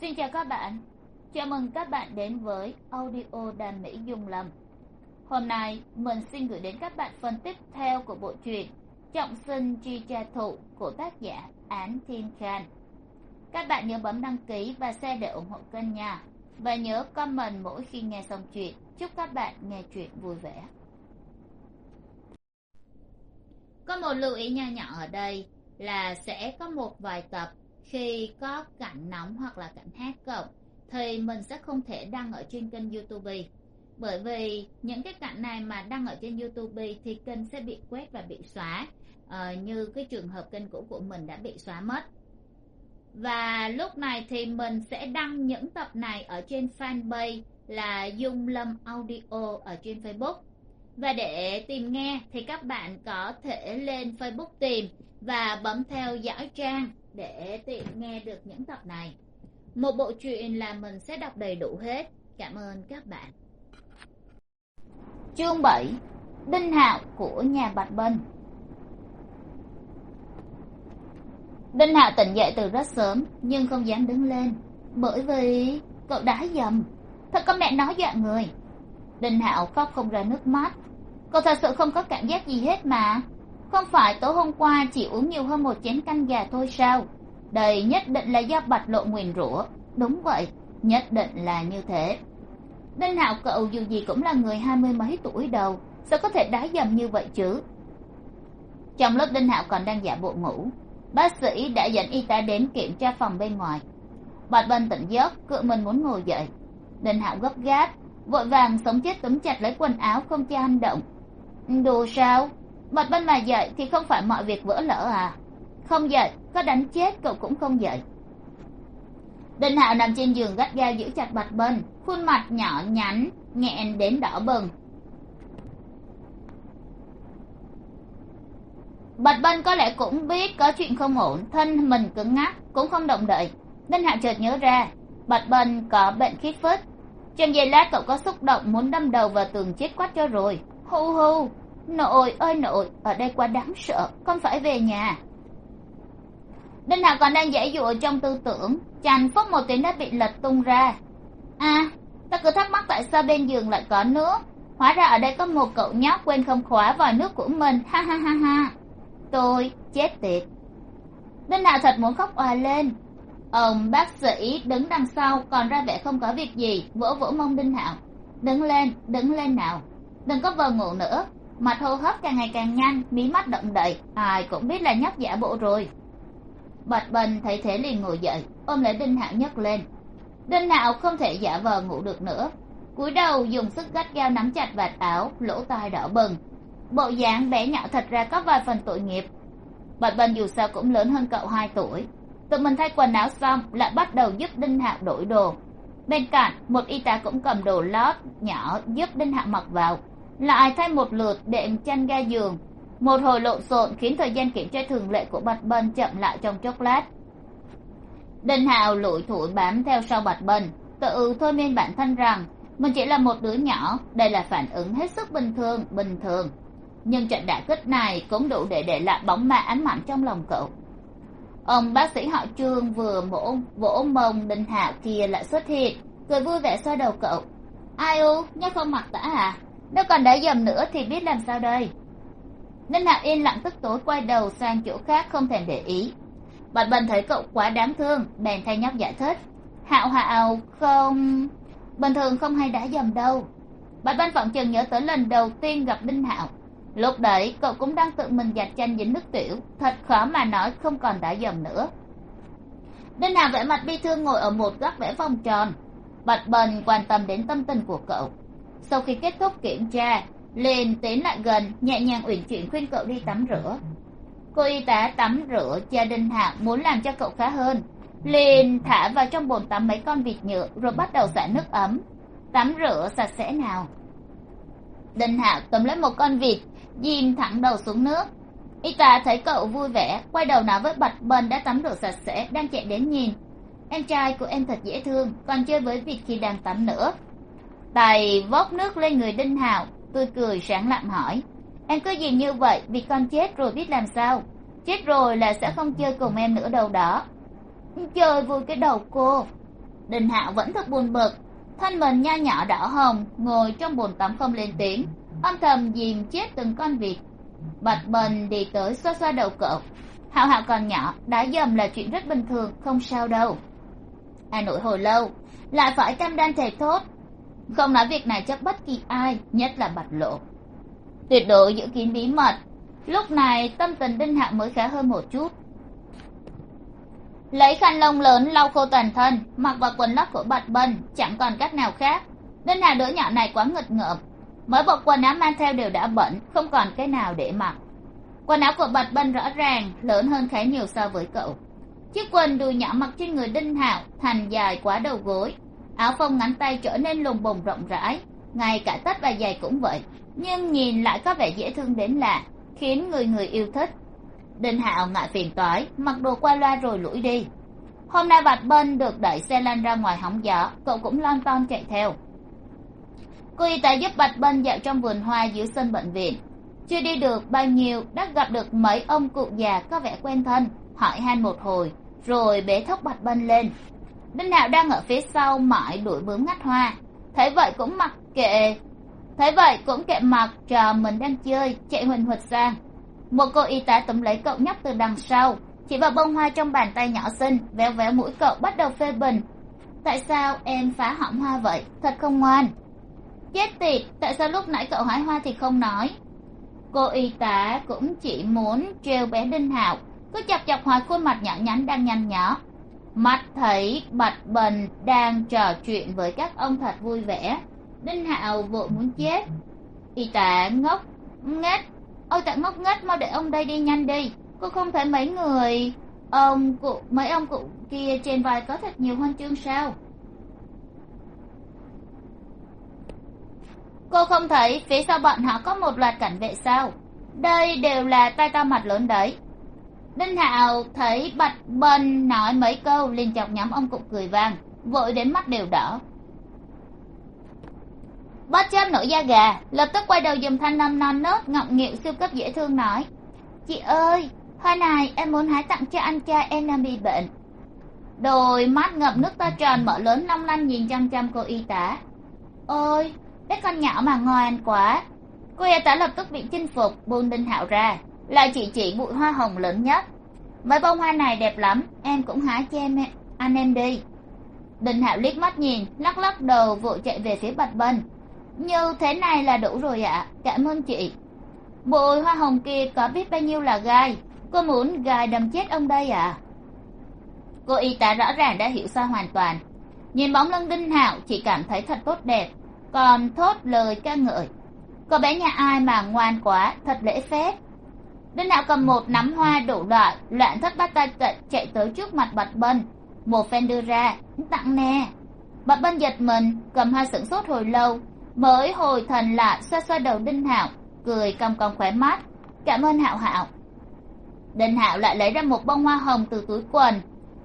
xin chào các bạn. Chào mừng các bạn đến với audio đàm mỹ dung lầm. Hôm nay, mình xin gửi đến các bạn phần tiếp theo của bộ truyện trọng sinh chi cha thụ của tác giả án thiên khan các bạn nhớ bấm đăng ký và share để ủng hộ kênh nha. Và nhớ comment mỗi khi nghe xong chuyện. Chúc các bạn nghe chuyện vui vẻ. Có một lưu ý nho nhỏ ở đây là sẽ có một vài tập khi có cảnh nóng hoặc là cảnh hát cộng thì mình sẽ không thể đăng ở trên kênh youtube. Bởi vì những cái cảnh này mà đăng ở trên youtube thì kênh sẽ bị quét và bị xóa ờ, như cái trường hợp kênh cũ của mình đã bị xóa mất. Và lúc này thì mình sẽ đăng những tập này ở trên fanpage là dung lâm audio ở trên facebook. Và để tìm nghe thì các bạn có thể lên facebook tìm và bấm theo dõi trang để tiện nghe được những tập này. Một bộ truyện là mình sẽ đọc đầy đủ hết. Cảm ơn các bạn. Chương bảy, đinh hạo của nhà bạch bân. Đinh hạo tỉnh dậy từ rất sớm, nhưng không dám đứng lên, bởi vì cậu đã dầm. Thật có mẹ nói dọa người. Đinh hạo khóc không ra nước mắt. Cậu thật sự không có cảm giác gì hết mà không phải tối hôm qua chỉ uống nhiều hơn một chén canh gà thôi sao? Đây nhất định là do bạch lộ nguyền rủa. Đúng vậy, nhất định là như thế. Đinh hạo cậu dù gì cũng là người hai mươi mấy tuổi đầu, sao có thể đá dầm như vậy chứ? Trong lúc đinh hạo còn đang giả bộ ngủ, bác sĩ đã dẫn y tá đến kiểm tra phòng bên ngoài. Bạch bân tỉnh giấc cự mình muốn ngồi dậy. Đinh hạo gấp gáp, vội vàng sống chết túm chặt lấy quần áo không cho hành động. Đồ sao? Bạch bên mà dậy thì không phải mọi việc vỡ lỡ à. Không dậy có đánh chết cậu cũng không dậy đinh hạo nằm trên giường gắt gao giữ chặt bạch bên, khuôn mặt nhỏ nhắn nghẹn đến đỏ bừng. Bạch bân có lẽ cũng biết có chuyện không ổn thân mình cứng ngắc cũng không động đậy. Đinh hạo chợt nhớ ra bạch bân có bệnh khí phích trong giây lát cậu có xúc động muốn đâm đầu vào tường chết quát cho rồi. Hu hu nội ơi nội, ở đây quá đáng sợ, con phải về nhà. Đinh hạo còn đang giải dụa trong tư tưởng, chàng phốc một tiếng đã bị lật tung ra. À ta cứ thắc mắc tại sao bên giường lại có nước? Hóa ra ở đây có một cậu nhóc quên không khóa vòi nước của mình. Ha ha ha ha. Tôi chết tiệt. Đinh hạo thật muốn khóc òa lên. Ông bác sĩ đứng đằng sau, còn ra vẻ không có việc gì, vỗ vỗ mông đinh hạo. Đứng lên đứng lên nào. Đừng có vờ ngủ nữa mặt hô hấp càng ngày càng nhanh, mí mắt động đậy, ai cũng biết là nhóc giả bộ rồi. Bạch bần thấy thế liền ngồi dậy, ôm lấy đinh hạo nhấc lên. Đinh hạo không thể giả vờ ngủ được nữa. Cúi đầu dùng sức gắt gao nắm chặt vạt áo, lỗ tai đỏ bừng. Bộ dáng bé nhỏ thật ra có vài phần tội nghiệp. Bạch bần dù sao cũng lớn hơn cậu hai tuổi. Tự mình thay quần áo xong lại bắt đầu giúp đinh hạo đổi đồ. Bên cạnh, một y tá cũng cầm đồ lót nhỏ giúp đinh hạo mặc vào lại thay một lượt đệm chăn ga giường. Một hồi lộn xộn khiến thời gian kiểm tra thường lệ của bạch bân chậm lại trong chốc lát. Đinh Hào lủi thủi bám theo sau bạch bân, tự thôi miên bản thân rằng, mình chỉ là một đứa nhỏ, đây là phản ứng hết sức bình thường bình thường. Nhưng trận đả kích này cũng đủ để để lại bóng ma ám mạnh trong lòng cậu. Ông bác sĩ họ trương vừa mổ, vỗ mông đinh hạo kia lại xuất hiện, cười vui vẻ xoa đầu cậu. Ai u? Nhắc không mặc tả à? Nếu còn đã dầm nữa thì biết làm sao đây? Đinh hạo yên lặng tức tối quay đầu sang chỗ khác, không thèm để ý. Bạch bần thấy cậu quá đáng thương, bèn thay nhóc giải thích. Hạo hạo, không, bình thường không hay đã dầm đâu. Bạch bần phỏng chừng nhớ tới lần đầu tiên gặp đinh hạo. Lúc đấy, cậu cũng đang tự mình giặt chanh dính nước tiểu, thật khó mà nói không còn đã dầm nữa. Đinh hạo vẻ mặt bi thương ngồi ở một góc vẽ vòng tròn. Bạch bần quan tâm đến tâm tình của cậu sau khi kết thúc kiểm tra liền tiến lại gần, nhẹ nhàng uyển chuyển khuyên cậu đi tắm rửa. Cô y tá tắm rửa cha đinh hạ muốn làm cho cậu khá hơn. Liền thả vào trong bồn tắm mấy con vịt nhựa rồi bắt đầu xả nước ấm. Tắm rửa sạch sẽ nào. Đinh hạo cầm lấy một con vịt, dìm thẳng đầu xuống nước. Y tá thấy cậu vui vẻ, quay đầu nói với bạch bần đã tắm rửa sạch sẽ, đang chạy đến nhìn. Em trai của em thật dễ thương, còn chơi với vịt khi đang tắm nữa tài vót nước lên người đinh hào, tươi cười sáng lặng hỏi. Em cứ gì như vậy, vì con chết rồi biết làm sao? Chết rồi là sẽ không chơi cùng em nữa đâu đó. Chơi vui cái đầu cô. Đinh hạo vẫn thật buồn bực. Thân mình nho nhỏ đỏ hồng, ngồi trong bồn tắm không lên tiếng. Âm thầm dìm chết từng con vịt. Bạch bần đi tới xoa xoa đầu cậu. Hạo hạo còn nhỏ, đã dầm là chuyện rất bình thường, không sao đâu. Hà nội hồi lâu, lại phải cam đoan chạy thốt không nói việc này cho bất kỳ ai, nhất là bạch lộ. Tuyệt đối giữ kín bí mật. Lúc này, tâm tình đinh hạo mới khá hơn một chút. Lấy khăn lông lớn lau khô toàn thân, mặc vào quần lót của bạch bân, chẳng còn cách nào khác. Đinh hạo đứa nhỏ này quá nghịch ngợm. Mỗi bộ quần áo mang theo đều đã bẩn, không còn cái nào để mặc. Quần áo của bạch bân rõ ràng, lớn hơn khá nhiều so với cậu. Chiếc quần đùi nhỏ mặc trên người đinh hạo, thành dài quá đầu gối áo phông ngắn tay trở nên lùng bùng rộng rãi. Ngay cả tất và giày cũng vậy, nhưng nhìn lại có vẻ dễ thương đến lạ, khiến người người yêu thích. Đinh hạo ngại phiền toái, mặc đồ qua loa rồi lủi đi. Hôm nay bạch bân được đẩy xe lăn ra ngoài hóng gió, cậu cũng lon ton chạy theo. Cô y tá giúp bạch bân dạo trong vườn hoa dưới sân bệnh viện. Chưa đi được bao nhiêu đã gặp được mấy ông cụ già có vẻ quen thân, hỏi han một hồi, rồi bế thốc bạch bân lên đinh hạo đang ở phía sau mãi đuổi bướm ngắt hoa. Thấy vậy cũng mặc kệ. Thấy vậy cũng kệ mặc trò mình đang chơi, chạy huỳnh huỵch sang. Một cô y tá túm lấy cậu nhóc từ đằng sau, chỉ vào bông hoa trong bàn tay nhỏ xinh, véo véo mũi cậu bắt đầu phê bình. Tại sao em phá hỏng hoa vậy? Thật không ngoan. Chết tiệt, tại sao lúc nãy cậu hái hoa thì không nói? Cô y tá cũng chỉ muốn trêu bé đinh hạo, cứ chọc chọc hoài khuôn mặt nhỏ nhắn đang nhăn nhó mắt thấy bạch bần đang trò chuyện với các ông thật vui vẻ. Đinh hạo vội muốn chết. Y tá ngốc nghếch. Ôi tạ ngốc nghếch, mau để ông đây đi, nhanh đi. Cô không thấy mấy người, ông cụ, mấy ông cụ kia trên vai có thật nhiều huân chương sao? Cô không thấy phía sau bọn họ có một loạt cảnh vệ sao? Đây đều là tay to mặt lớn đấy đinh hạo thấy bạch bân nói mấy câu, liền chọc nhóm ông cụ cười vang, vội đến mắt đều đỏ. Bất chấp nổi da gà, lập tức quay đầu dùng thanh âm non nớt ngọng nghịu siêu cấp dễ thương nói, chị ơi, hoa này em muốn hái tặng cho anh cha em đang bị bệnh. Đôi mắt ngập nước to tròn mở lớn long lanh nhìn chăm chăm cô y tá. Ôi bé con nhỏ mà ngoan quá. Cô y tá lập tức bị chinh phục, buông đinh hạo ra là chỉ chỉ bụi hoa hồng lớn nhất. Mấy bông hoa này đẹp lắm, em cũng hái cho em anh em đi. Đình hạo liếc mắt nhìn, lắc lắc đầu vội chạy về phía bạch bân. Như thế này là đủ rồi ạ, cảm ơn chị. Bụi hoa hồng kia có biết bao nhiêu là gai? Cô muốn gai đâm chết ông đây à cô y tá rõ ràng đã hiểu sai hoàn toàn. Nhìn bóng lưng đinh hạo chỉ cảm thấy thật tốt đẹp, còn thốt lời ca ngợi. Cô bé nhà ai mà ngoan quá, thật lễ phép đinh hạo cầm một nắm hoa đủ loại loạn thất bát tay chạy, chạy tới trước mặt bạch bân. Một phen đưa ra tặng nè bạch bân giật mình cầm hoa sửng sốt hồi lâu mới hồi thần lại xoa xoa đầu đinh hạo cười cong cong khóe mắt. Cảm ơn hạo hạo. Đinh hạo lại lấy ra một bông hoa hồng từ túi quần.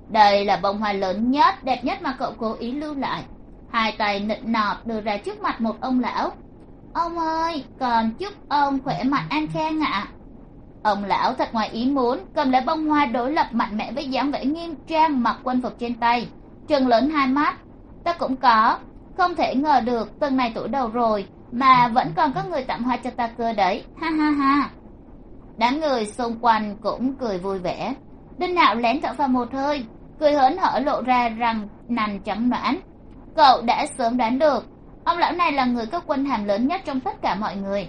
Đây là bông hoa lớn nhất đẹp nhất mà cậu cố ý lưu lại. Hai tay nịnh nọt đưa ra trước mặt một ông lão. Ông ơi còn chúc ông khỏe mạnh an khang ạ ông lão thật ngoài ý muốn, cầm lấy bông hoa đối lập mạnh mẽ với dáng vẻ nghiêm trang mặc quân phục trên tay. Trừng lớn hai mắt. Ta cũng có. Không thể ngờ được tuần này tuổi đầu rồi, mà vẫn còn có người tặng hoa cho ta cơ đấy. Ha ha ha. Đám người xung quanh cũng cười vui vẻ. Đinh hạo lén thở vào một hơi, cười hớn hở lộ ra rằng nành trắng noãn cậu đã sớm đoán được, ông lão này là người có quân hàm lớn nhất trong tất cả mọi người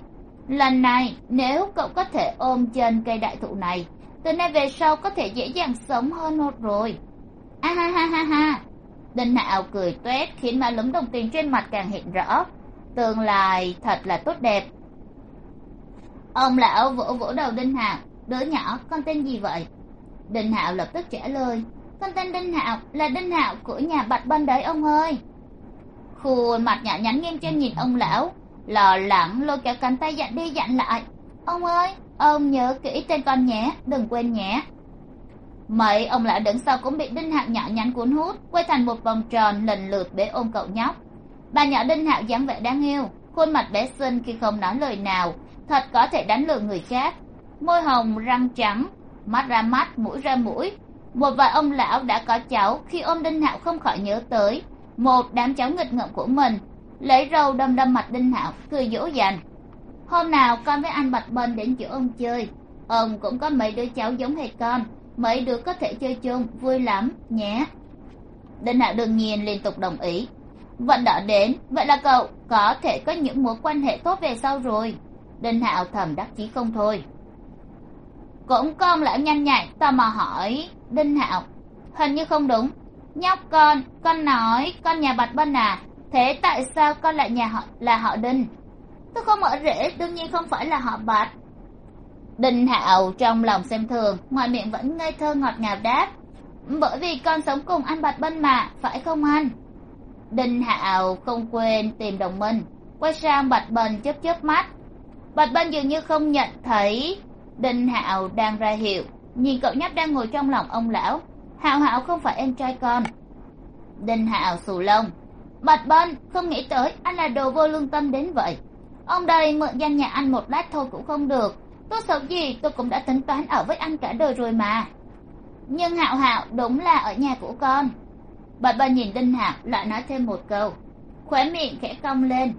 lần này, nếu cậu có thể ôm chân cây đại thụ này, từ nay về sau có thể dễ dàng sống hơn một rồi. A ha ha ha ha. Đinh hạo cười toét khiến má lúm đồng tiền trên mặt càng hiện rõ. Tương lai thật là tốt đẹp. Ông lão vỗ vỗ đầu đinh hạo đứa nhỏ, con tên gì vậy? Đinh hạo lập tức trả lời, con tên đinh hạo là đinh hạo của nhà bạch bân đấy ông ơi. Khuôn mặt nhỏ nhắn nghiêm trên nhìn ông lão lo lắng lôi kéo cánh tay dặn đi dặn lại. Ông ơi, ông nhớ kỹ tên con nhé, đừng quên nhé. Mấy ông lão đứng sau cũng bị đinh hạo nhỏ nhắn cuốn hút quay thành một vòng tròn lần lượt bế ôm cậu nhóc. Bà nhỏ đinh hạo dáng vẻ đáng yêu, khuôn mặt bé xinh khi không nói lời nào, thật có thể đánh lừa người khác. Môi hồng răng trắng, mắt ra mắt, mũi ra mũi. Một vài ông lão đã có cháu, khi ôm đinh hạo không khỏi nhớ tới, một đám cháu nghịch ngợm của mình lấy râu đâm đâm mặt đinh hạo, cười dỗ dành. Hôm nào con với anh bạch bân đến chỗ ông chơi. Ông cũng có mấy đứa cháu giống hệt con. Mấy đứa có thể chơi chung, vui lắm, nhé. Đinh hạo đương nhiên liên tục đồng ý. Vận đỏ đến, vậy là cậu có thể có những mối quan hệ tốt về sau rồi. Đinh hạo thầm đắc chí không thôi. Cũng con lão nhanh nhạy, tò mò hỏi, đinh hạo, hình như không đúng. Nhóc con con nói con nhà bạch bân à thế tại sao con lại nhà họ, là họ đinh? Tôi không ở rễ, đương nhiên không phải là họ bạch. Đinh hạo trong lòng xem thường, ngoài miệng vẫn ngây thơ ngọt ngào đáp. Bởi vì con sống cùng anh bạch bên mà, phải không anh? Đinh hạo không quên tìm đồng minh, quay sang bạch bần chớp chớp mắt. Bạch bần dường như không nhận thấy đinh hạo đang ra hiệu. Nhìn cậu nhóc đang ngồi trong lòng ông lão, hạo hạo không phải em trai con. Đinh hạo xù lông bạch bân không nghĩ tới anh là đồ vô lương tâm đến vậy. Ông đây mượn danh nhà anh một lát thôi cũng không được. Tốt xấu gì tôi cũng đã tính toán ở với anh cả đời rồi mà. Nhưng hạo hạo đúng là ở nhà của con. Bạch bân nhìn đinh hạo lại nói thêm một câu. Khóe miệng khẽ cong lên.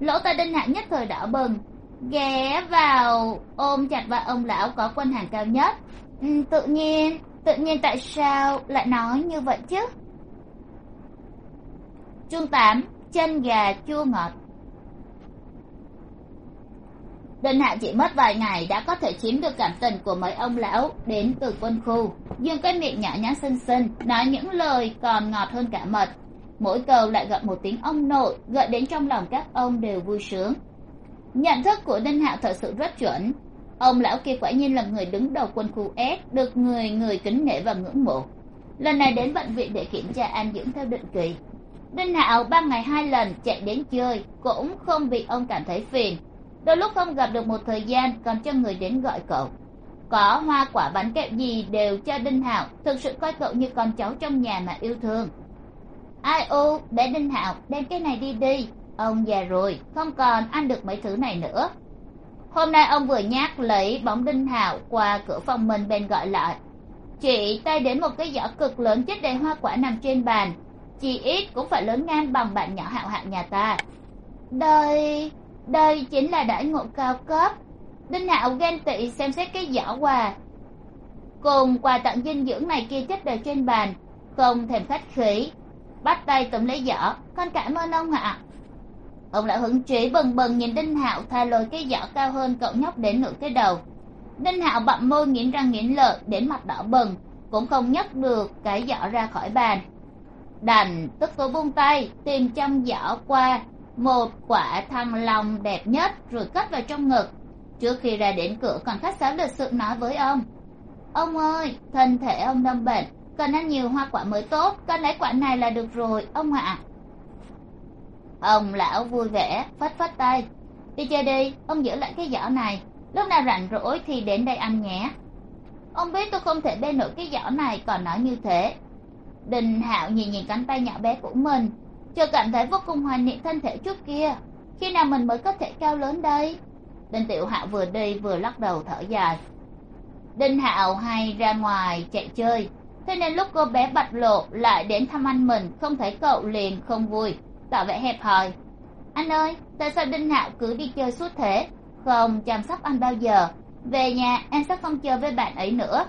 Lỗ tai đinh hạo nhất thời đỏ bừng. Ghé vào ôm chặt vào ông lão có quân hàng cao nhất. Ừ, tự nhiên tự nhiên tại sao lại nói như vậy chứ? Chương tám chân gà chua ngọt. Đinh hạ chỉ mất vài ngày đã có thể chiếm được cảm tình của mấy ông lão đến từ quân khu. Dùng cái miệng nhỏ nhắn xinh xinh, nói những lời còn ngọt hơn cả mật. Mỗi câu lại gặp một tiếng ông nội, gợi đến trong lòng các ông đều vui sướng. Nhận thức của đinh hạo thật sự rất chuẩn. Ông lão kia quả nhiên là người đứng đầu quân khu s, được người người kính nể và ngưỡng mộ. Lần này đến bệnh viện để kiểm tra an dưỡng theo định kỳ đinh hạo ba ngày hai lần chạy đến chơi, cũng không bị ông cảm thấy phiền. Đôi lúc không gặp được một thời gian còn cho người đến gọi cậu. Có hoa quả bánh kẹo gì đều cho đinh hạo, thực sự coi cậu như con cháu trong nhà mà yêu thương. Ai u để đinh hạo, đem cái này đi đi, ông già rồi, không còn ăn được mấy thứ này nữa. Hôm nay ông vừa nhắc lấy bóng đinh hạo qua cửa phòng mình bên gọi lại. Chị tay đến một cái giỏ cực lớn chất đầy hoa quả nằm trên bàn chỉ ít cũng phải lớn ngang bằng bạn nhỏ hạo hạng nhà ta. Đây đây chính là đãi ngộ cao cấp. Đinh hạo ghen tị xem xét cái giỏ quà. Cùng quà tặng dinh dưỡng này kia chất đầy trên bàn, không thèm khách khí. Bắt tay tụm lấy giỏ, con cảm ơn ông ạ. Ông lão hứng trí bần bần nhìn đinh hạo tha lôi cái giỏ cao hơn cậu nhóc đến nửa cái đầu. Đinh hạo bặm môi nghiến răng nghiến lợi đến mặt đỏ bừng, cũng không nhấc được cái giỏ ra khỏi bàn đành tức tôi buông tay, tìm trong giỏ qua, một quả thăng long đẹp nhất rồi cất vào trong ngực. Trước khi ra đến cửa, còn khách sáo lịch sự nói với ông ông ơi, thân thể ông đâm bệnh, cần ăn nhiều hoa quả mới tốt cần lấy quả này là được rồi, ông ạ. Ông lão vui vẻ, phất phất tay, đi chơi đi, ông giữ lại cái giỏ này, lúc nào rảnh rỗi thì đến đây ăn nhé. Ông biết tôi không thể bê nổi cái giỏ này, còn nói như thế đình hạo nhìn nhìn cánh tay nhỏ bé của mình. Chợt cảm thấy vô cùng hoài niệm thân thể trước kia. Khi nào mình mới có thể cao lớn đây? Đinh tiểu hạo vừa đi vừa lắc đầu thở dài. Đinh hạo hay ra ngoài chạy chơi. Thế nên lúc cô bé bạch lộ lại đến thăm anh mình, không thấy cậu liền không vui, tỏ vẻ hẹp hòi. Anh ơi, tại sao đinh hạo cứ đi chơi suốt thế? Không chăm sóc anh bao giờ. Về nhà, em sẽ không chơi với bạn ấy nữa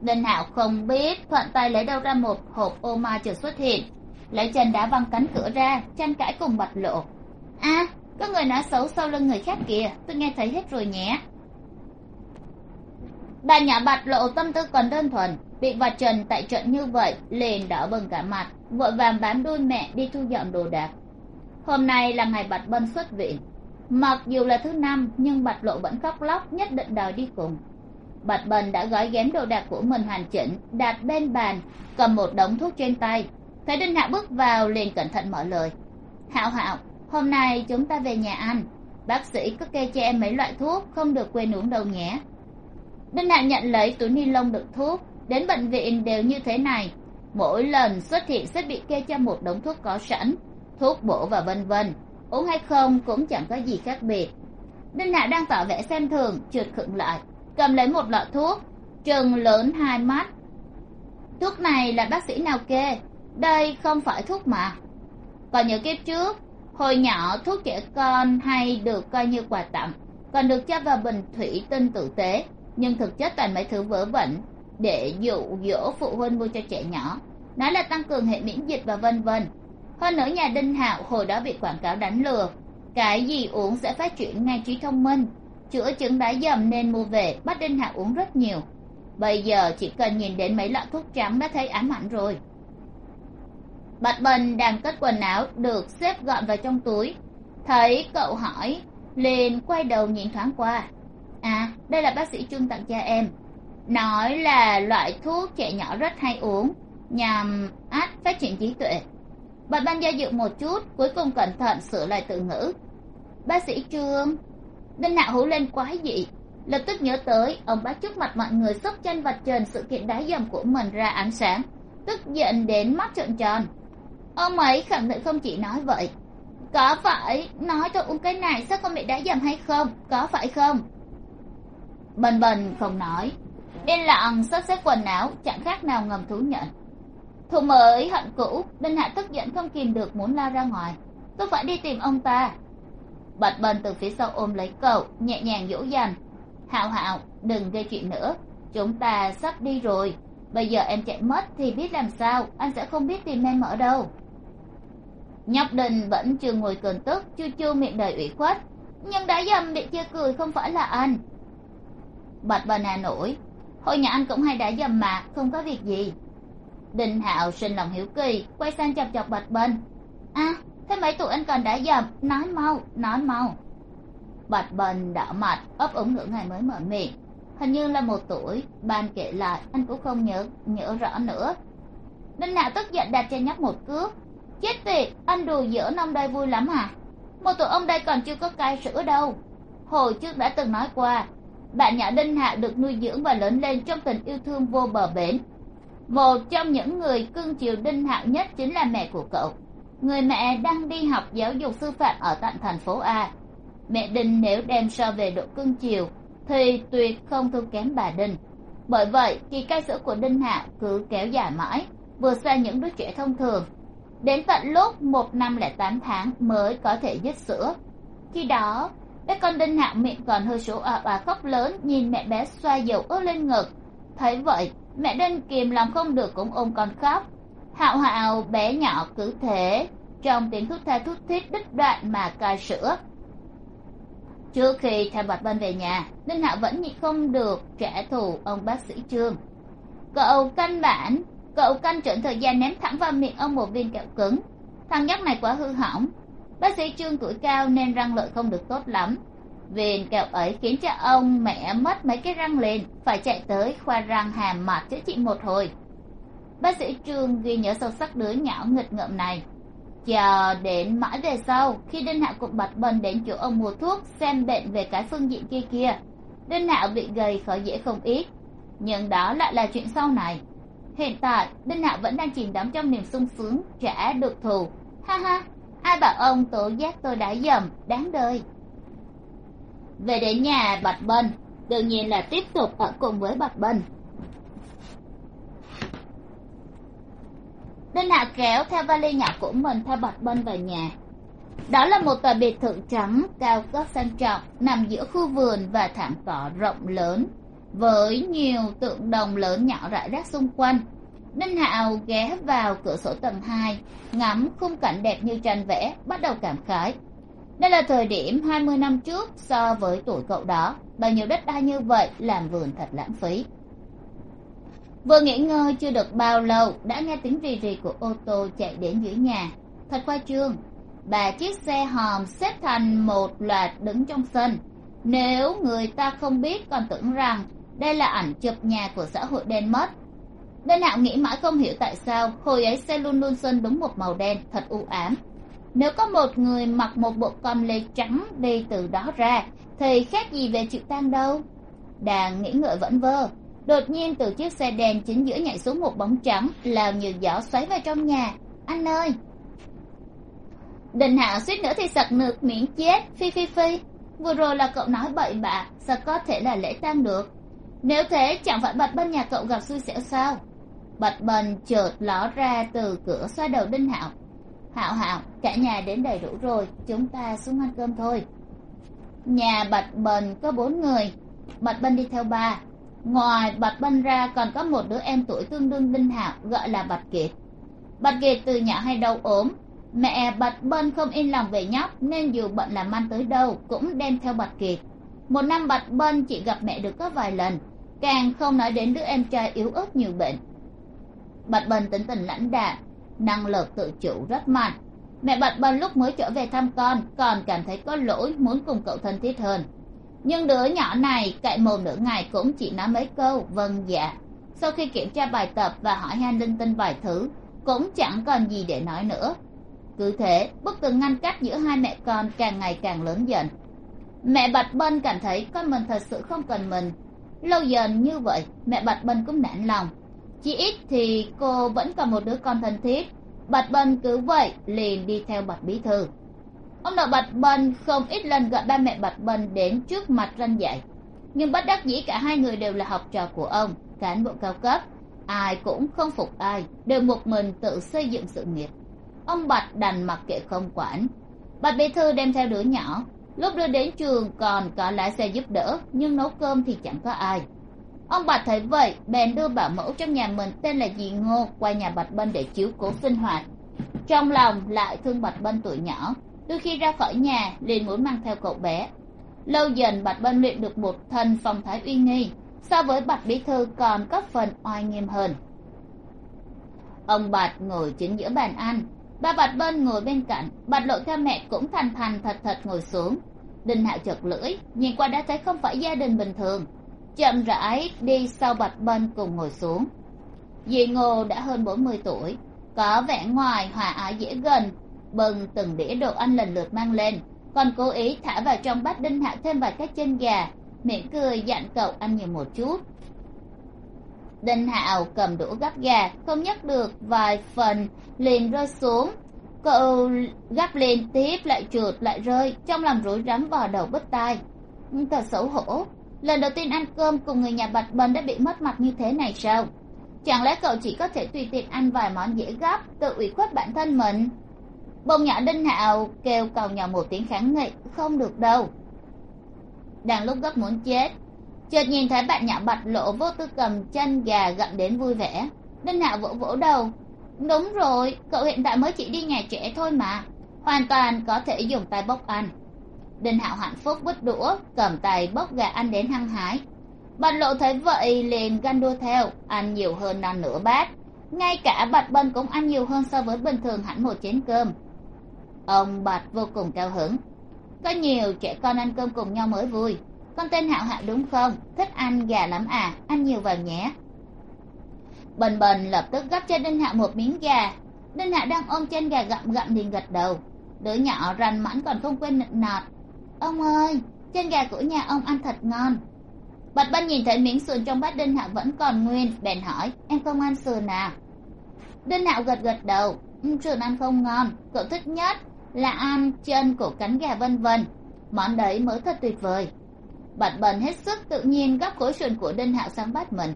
đinh hạo không biết thuận tay lấy đâu ra một hộp ô mai chưa xuất hiện. Lấy chân đá văng cánh cửa ra, tranh cãi cùng bạch lộ. A có người nói xấu sau lưng người khác kìa, tôi nghe thấy hết rồi nhé. Bà nhà bạch lộ tâm tư còn đơn thuần, bị vạch trần tại trận như vậy, liền đỏ bừng cả mặt, vội vàng bám đuôi mẹ đi thu dọn đồ đạc. Hôm nay là ngày bạch bân xuất viện. Mặc dù là thứ năm, nhưng bạch lộ vẫn khóc lóc, nhất định đòi đi cùng bạch Bần đã gói ghém đồ đạc của mình hoàn chỉnh, đặt bên bàn, cầm một đống thuốc trên tay. Thấy đinh hạo bước vào liền cẩn thận mở lời. Hạo hạo hôm nay chúng ta về nhà ăn. Bác sĩ cứ kê cho em mấy loại thuốc, không được quên uống đâu nhé. Đinh hạo nhận lấy túi ni lông đựng thuốc, đến bệnh viện đều như thế này. Mỗi lần xuất hiện sẽ bị kê cho một đống thuốc có sẵn, thuốc bổ và vân vân. Uống hay không cũng chẳng có gì khác biệt. Đinh hạo đang tỏ vẻ xem thường trượt khựng lại cầm lấy một lọ thuốc, trừng lớn hai mắt. Thuốc này là bác sĩ nào kê? Đây không phải thuốc mà. Còn nhớ kiếp trước, hồi nhỏ thuốc trẻ con hay được coi như quà tặng, còn được cho vào bình thủy tinh tử tế. Nhưng thực chất toàn mấy thứ vớ vẩn để dụ dỗ phụ huynh mua cho trẻ nhỏ. Nói là tăng cường hệ miễn dịch và vân vân. Hơn nữa nhà đinh hạo hồi đó bị quảng cáo đánh lừa. Cái gì uống sẽ phát triển ngay trí thông minh chữa chứng đái dầm nên mua về, bắt đinh hạ uống rất nhiều. Bây giờ chỉ cần nhìn đến mấy lọ thuốc trắng đã thấy ám ảnh rồi. Bạch bần đang cất quần áo, được xếp gọn vào trong túi. Thấy cậu hỏi, liền quay đầu nhìn thoáng qua. À đây là bác sĩ trương tặng cho em. Nói là loại thuốc trẻ nhỏ rất hay uống, nhằm át phát triển trí tuệ. Bạch bần do dự một chút, cuối cùng cẩn thận sửa lại từ ngữ. Bác sĩ trương đinh hạ hú lên quái dị. Lập tức nhớ tới, ông bác trước mặt mọi người xốc chân vạch trần sự kiện đá dầm của mình ra ánh sáng, tức giận đến mắt trợn tròn. Ông ấy khẳng định không chỉ nói vậy. Có phải nói tôi uống cái này sao không bị đá dầm hay không? Có phải không? Bần bần không nói. Đinh lặng sắp xếp quần áo, chẳng khác nào ngầm thú nhận. Thù mới hận cũ, đinh hạ tức giận không kìm được muốn la ra ngoài. Tôi phải đi tìm ông ta bạch bần từ phía sau ôm lấy cậu, nhẹ nhàng dỗ dành. Hạo hạo, đừng gây chuyện nữa. Chúng ta sắp đi rồi. Bây giờ em chạy mất thì biết làm sao? Anh sẽ không biết tìm em ở đâu. Nhóc đình vẫn chưa ngồi cơn tức, chu chu miệng đầy ủy khuất. Nhưng đã dầm bị chia cười không phải là anh. Bạch bà nà nổi. Hồi nhà anh cũng hay đã dầm mà, không có việc gì. Đình hạo sinh lòng hiếu kỳ, quay sang chọc chọc bạch bên à thế mấy tuổi anh còn đã dầm. Nói mau nói mau. Bạch bần đỏ mặt, ấp úng nửa ngày mới mở miệng. Hình như là một tuổi, ban kể lại, anh cũng không nhớ nhớ rõ nữa. Đinh nạo tức giận đặt cho nhóc một cước. Chết tiệt, anh đùa giỡn, ông đây vui lắm à? Một tuổi ông đây còn chưa có cai sữa đâu. Hồi trước đã từng nói qua, bạn nhỏ đinh hạ được nuôi dưỡng và lớn lên trong tình yêu thương vô bờ bến. Một trong những người cưng chiều đinh hạo nhất chính là mẹ của cậu người mẹ đang đi học giáo dục sư phạm ở tận thành phố a. Mẹ đinh nếu đem so về độ cưng chiều, thì tuyệt không thua kém bà đinh. Bởi vậy kỳ cai sữa của đinh hạo cứ kéo dài mãi, vượt xa những đứa trẻ thông thường, đến tận lúc một năm lẻ tám tháng mới có thể dứt sữa. Khi đó bé con đinh hạo miệng còn hơi sổ òa òa khóc lớn nhìn mẹ bé xoa dầu ướt lên ngực. Thấy vậy, mẹ đinh kìm lòng không được cũng ôm con khóc hạo hạo bé nhỏ cứ thế, trong tiếng thút tha thút thít đứt đoạn mà cai sữa. Trước khi theo bạch vân về nhà, ninh hạo vẫn nhịn không được trả thù ông bác sĩ trương. Cậu căn bản, cậu căn chuẩn thời gian ném thẳng vào miệng ông một viên kẹo cứng. Thằng nhóc này quá hư hỏng. Bác sĩ trương tuổi cao nên răng lợi không được tốt lắm. Viên kẹo ấy khiến cho ông mẹ mất mấy cái răng liền phải chạy tới khoa răng hàm mặt chữa trị một hồi bác sĩ trương ghi nhớ sâu sắc đứa nhỏ nghịch ngợm này. Chờ đến mãi về sau, khi đinh hạo cùng bạch bần đến chỗ ông mua thuốc xem bệnh về cái phương diện kia kia, đinh hạo bị gầy khó dễ không ít. Nhưng đó lại là chuyện sau này. Hiện tại, đinh hạo vẫn đang chìm đắm trong niềm sung sướng trả được thù. Ha ha ai bảo ông tố giác tôi đã dầm, đáng đời. Về đến nhà bạch bân, đương nhiên là tiếp tục ở cùng với bạch bân. Đinh hạ kéo theo vali nhỏ của mình theo bạch bân vào nhà. Đó là một tòa biệt thự trắng, cao cấp sang trọng, nằm giữa khu vườn và thảm cỏ rộng lớn, với nhiều tượng đồng lớn nhỏ rải rác xung quanh. Ninh hạo ghé vào cửa sổ tầng hai, ngắm khung cảnh đẹp như tranh vẽ, bắt đầu cảm khái. Đây là thời điểm hai mươi năm trước so với tuổi cậu đó. Bao nhiêu đất đai như vậy làm vườn thật lãng phí vừa nghỉ ngơi chưa được bao lâu, đã nghe tiếng rì rì của ô tô chạy đến dưới nhà. Thật khoa trương, bà chiếc xe hòm xếp thành một loạt đứng trong sân. Nếu người ta không biết, còn tưởng rằng đây là ảnh chụp nhà của xã hội đen mất. Đinh hạo nghĩ mãi không hiểu tại sao hồi ấy xe luôn luôn sơn đúng một màu đen, thật u ám. Nếu có một người mặc một bộ com lê trắng đi từ đó ra, thì khác gì về chịu tan đâu? Đàn nghĩ ngợi vẫn vơ đột nhiên từ chiếc xe đen chính giữa nhảy xuống một bóng trắng, lao như gió xoáy vào trong nhà. Anh ơi! Đình hạo suýt nữa thì sặc nước miệng chết. Phi phi phi. Vừa rồi là cậu nói bậy bạ, sao có thể là lễ tang được? Nếu thế, chẳng phải bạch bên nhà cậu gặp xui xẻo sao? Bạch bần chợt ló ra từ cửa xoa đầu đinh hạo. Hạo hạo, cả nhà đến đầy đủ rồi, chúng ta xuống ăn cơm thôi. Nhà bạch bần có bốn người. Bạch bần đi theo ba ngoài bạch bân ra còn có một đứa em tuổi tương đương đinh hạo gọi là bạch kiệt. Bạch kiệt từ nhỏ hay đau ốm, mẹ bạch bân không yên lòng về nhóc nên dù bận làm ăn tới đâu cũng đem theo bạch kiệt. Một năm bạch bân chỉ gặp mẹ được có vài lần, càng không nói đến đứa em trai yếu ớt nhiều bệnh. Bạch bân tính tình lãnh đạm, năng lực tự chủ rất mạnh. Mẹ bạch bân lúc mới trở về thăm con còn cảm thấy có lỗi muốn cùng cậu thân thiết hơn nhưng đứa nhỏ này cậy mồm nửa ngày cũng chỉ nói mấy câu vâng dạ. Sau khi kiểm tra bài tập và hỏi han linh tinh vài thứ, cũng chẳng còn gì để nói nữa. Cứ thế, bức tường ngăn cách giữa hai mẹ con càng ngày càng lớn dần. Mẹ bạch bân cảm thấy con mình thật sự không cần mình. Lâu dần như vậy, mẹ bạch bân cũng nản lòng. Chỉ ít thì cô vẫn còn một đứa con thân thiết. Bạch bân cứ vậy liền đi theo bạch bí thư ông nội bạch bân không ít lần gọi ba mẹ bạch bân đến trước mặt răn dạy. Nhưng bất đắc dĩ cả hai người đều là học trò của ông, cán bộ cao cấp. Ai cũng không phục ai, đều một mình tự xây dựng sự nghiệp. Ông bạch đành mặc kệ không quản. Bạch bí thư đem theo đứa nhỏ. Lúc đưa đến trường còn có lái xe giúp đỡ, nhưng nấu cơm thì chẳng có ai. Ông bạch thấy vậy, bèn đưa bảo mẫu trong nhà mình tên là dì ngô qua nhà bạch bân để chiếu cố sinh hoạt. Trong lòng lại thương bạch bân tuổi nhỏ đôi khi ra khỏi nhà, liền muốn mang theo cậu bé. Lâu dần bạch bân luyện được một thân phong thái uy nghi, so với bạch bí thư còn có phần oai nghiêm hơn. Ông bạch ngồi chính giữa bàn ăn. Ba bạch bân ngồi bên cạnh, bạch lộ theo mẹ cũng thành thành thật thật ngồi xuống. Đinh hạo chật lưỡi, nhìn qua đã thấy không phải gia đình bình thường. Chậm rãi đi sau bạch bân cùng ngồi xuống. Dì ngô đã hơn bốn mươi tuổi, có vẻ ngoài hòa ái dễ gần bưng từng đĩa đồ ăn lần lượt mang lên. Còn cố ý thả vào trong bát đinh hạo thêm vài cái chân gà. Mỉm cười dặn cậu ăn nhiều một chút. Đinh hạo cầm đũa gắp gà, không nhấc được vài phần, liền rơi xuống. Cậu gắp lên tiếp, lại trượt, lại rơi, trong lòng rối rắm vào đầu bứt tai. Thật xấu hổ, lần đầu tiên ăn cơm cùng người nhà bạch bần đã bị mất mặt như thế này sao? Chẳng lẽ cậu chỉ có thể tùy tiện ăn vài món dễ gắp, tự ủy khuất bản thân mình? Bông nhỏ đinh hạo kêu cầu nhỏ một tiếng kháng nghị, không được đâu. Đang lúc gấp muốn chết, chợt nhìn thấy bạn nhỏ bạch lộ vô tư cầm chân gà gặm đến vui vẻ. Đinh hạo vỗ vỗ đầu. Đúng rồi, cậu hiện tại mới chỉ đi nhà trẻ thôi mà, hoàn toàn có thể dùng tay bốc ăn. Đinh hạo hạnh phúc vứt đũa, cầm tay bốc gà ăn đến hăng hái. Bạch lộ thấy vậy liền ganh đua theo, ăn nhiều hơn non nửa bát. Ngay cả bạch bân cũng ăn nhiều hơn so với bình thường hẳn một chén cơm ông bạch vô cùng cao hứng. Có nhiều trẻ con ăn cơm cùng nhau mới vui. Con tên hạo hạo đúng không? Thích ăn gà lắm à? Ăn nhiều vào nhé. Bần bần lập tức gắp cho đinh hạo một miếng gà. Đinh hạo đang ôm chân gà gặm gặm liền gật đầu. Đứa nhỏ rằn mãn còn không quên nịnh nọt. Ông ơi, chân gà của nhà ông ăn thật ngon. Bạch bân nhìn thấy miếng sườn trong bát đinh hạo vẫn còn nguyên, bèn hỏi, em không ăn sườn à? Đinh hạo gật gật đầu, sườn ăn không ngon, cậu thích nhất là ăn chân của cánh gà vân vân. Món đấy mới thật tuyệt vời. Bạch bần hết sức tự nhiên gắp khối sườn của đinh hạo sang bát mình.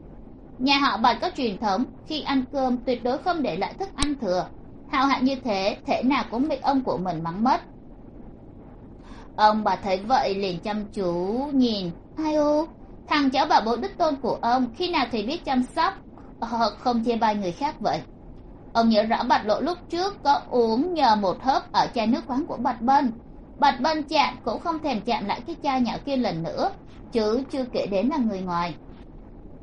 Nhà họ bạch có truyền thống khi ăn cơm tuyệt đối không để lại thức ăn thừa. Hạo hạ như thế thể nào cũng bị ông của mình mắng mất. Ông bà thấy vậy liền chăm chú nhìn. Ai ô thằng cháu bảo bố đích tôn của ông khi nào thì biết chăm sóc? Ờ, không chê bai người khác vậy ông nhớ rõ bạch lộ lúc trước có uống nhờ một hớp ở chai nước khoáng của bạch bân. Bạch bân chạm cũng không thèm chạm lại cái chai nhỏ kia lần nữa, chứ chưa kể đến là người ngoài.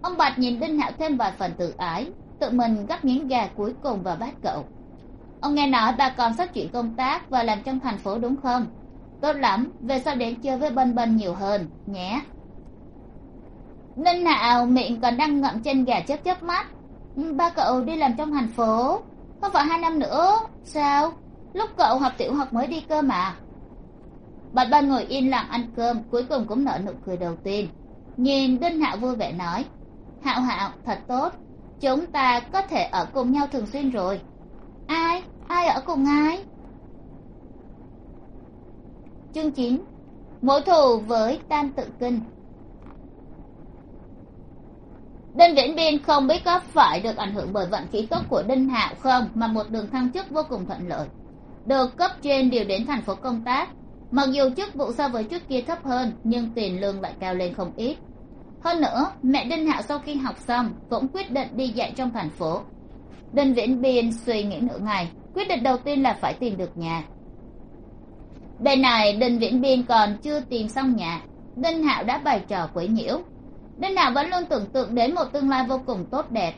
Ông bạch nhìn đinh hạo thêm vài phần tự ái, tự mình gắp miếng gà cuối cùng vào bát cậu. Ông nghe nói bà còn sắp chuyện công tác và làm trong thành phố đúng không? Tốt lắm, về sau đến chơi với bân bân nhiều hơn, nhé. Ninh hạo miệng còn đang ngậm chân gà chớp chớp mắt ba cậu đi làm trong thành phố. Không phải hai năm nữa, sao? Lúc cậu học tiểu học mới đi cơ mà. Bạch ba ngồi yên lặng ăn cơm, cuối cùng cũng nở nụ cười đầu tiên. Nhìn đinh hạo vui vẻ nói, hạo hạo, thật tốt. Chúng ta có thể ở cùng nhau thường xuyên rồi. Ai? Ai ở cùng ai? Chương chín. Mối thù với tam tự kinh đinh viễn biên không biết có phải được ảnh hưởng bởi vận khí tốt của đinh hạo không, mà một đường thăng chức vô cùng thuận lợi. Được cấp trên điều đến thành phố công tác. Mặc dù chức vụ so với trước kia thấp hơn, nhưng tiền lương lại cao lên không ít. Hơn nữa, mẹ đinh hạo sau khi học xong cũng quyết định đi dạy trong thành phố. Đinh viễn biên suy nghĩ nửa ngày, quyết định đầu tiên là phải tìm được nhà. Bên này, đinh viễn biên còn chưa tìm xong nhà. Đinh hạo đã bày trò quấy nhiễu đinh hạo vẫn luôn tưởng tượng đến một tương lai vô cùng tốt đẹp.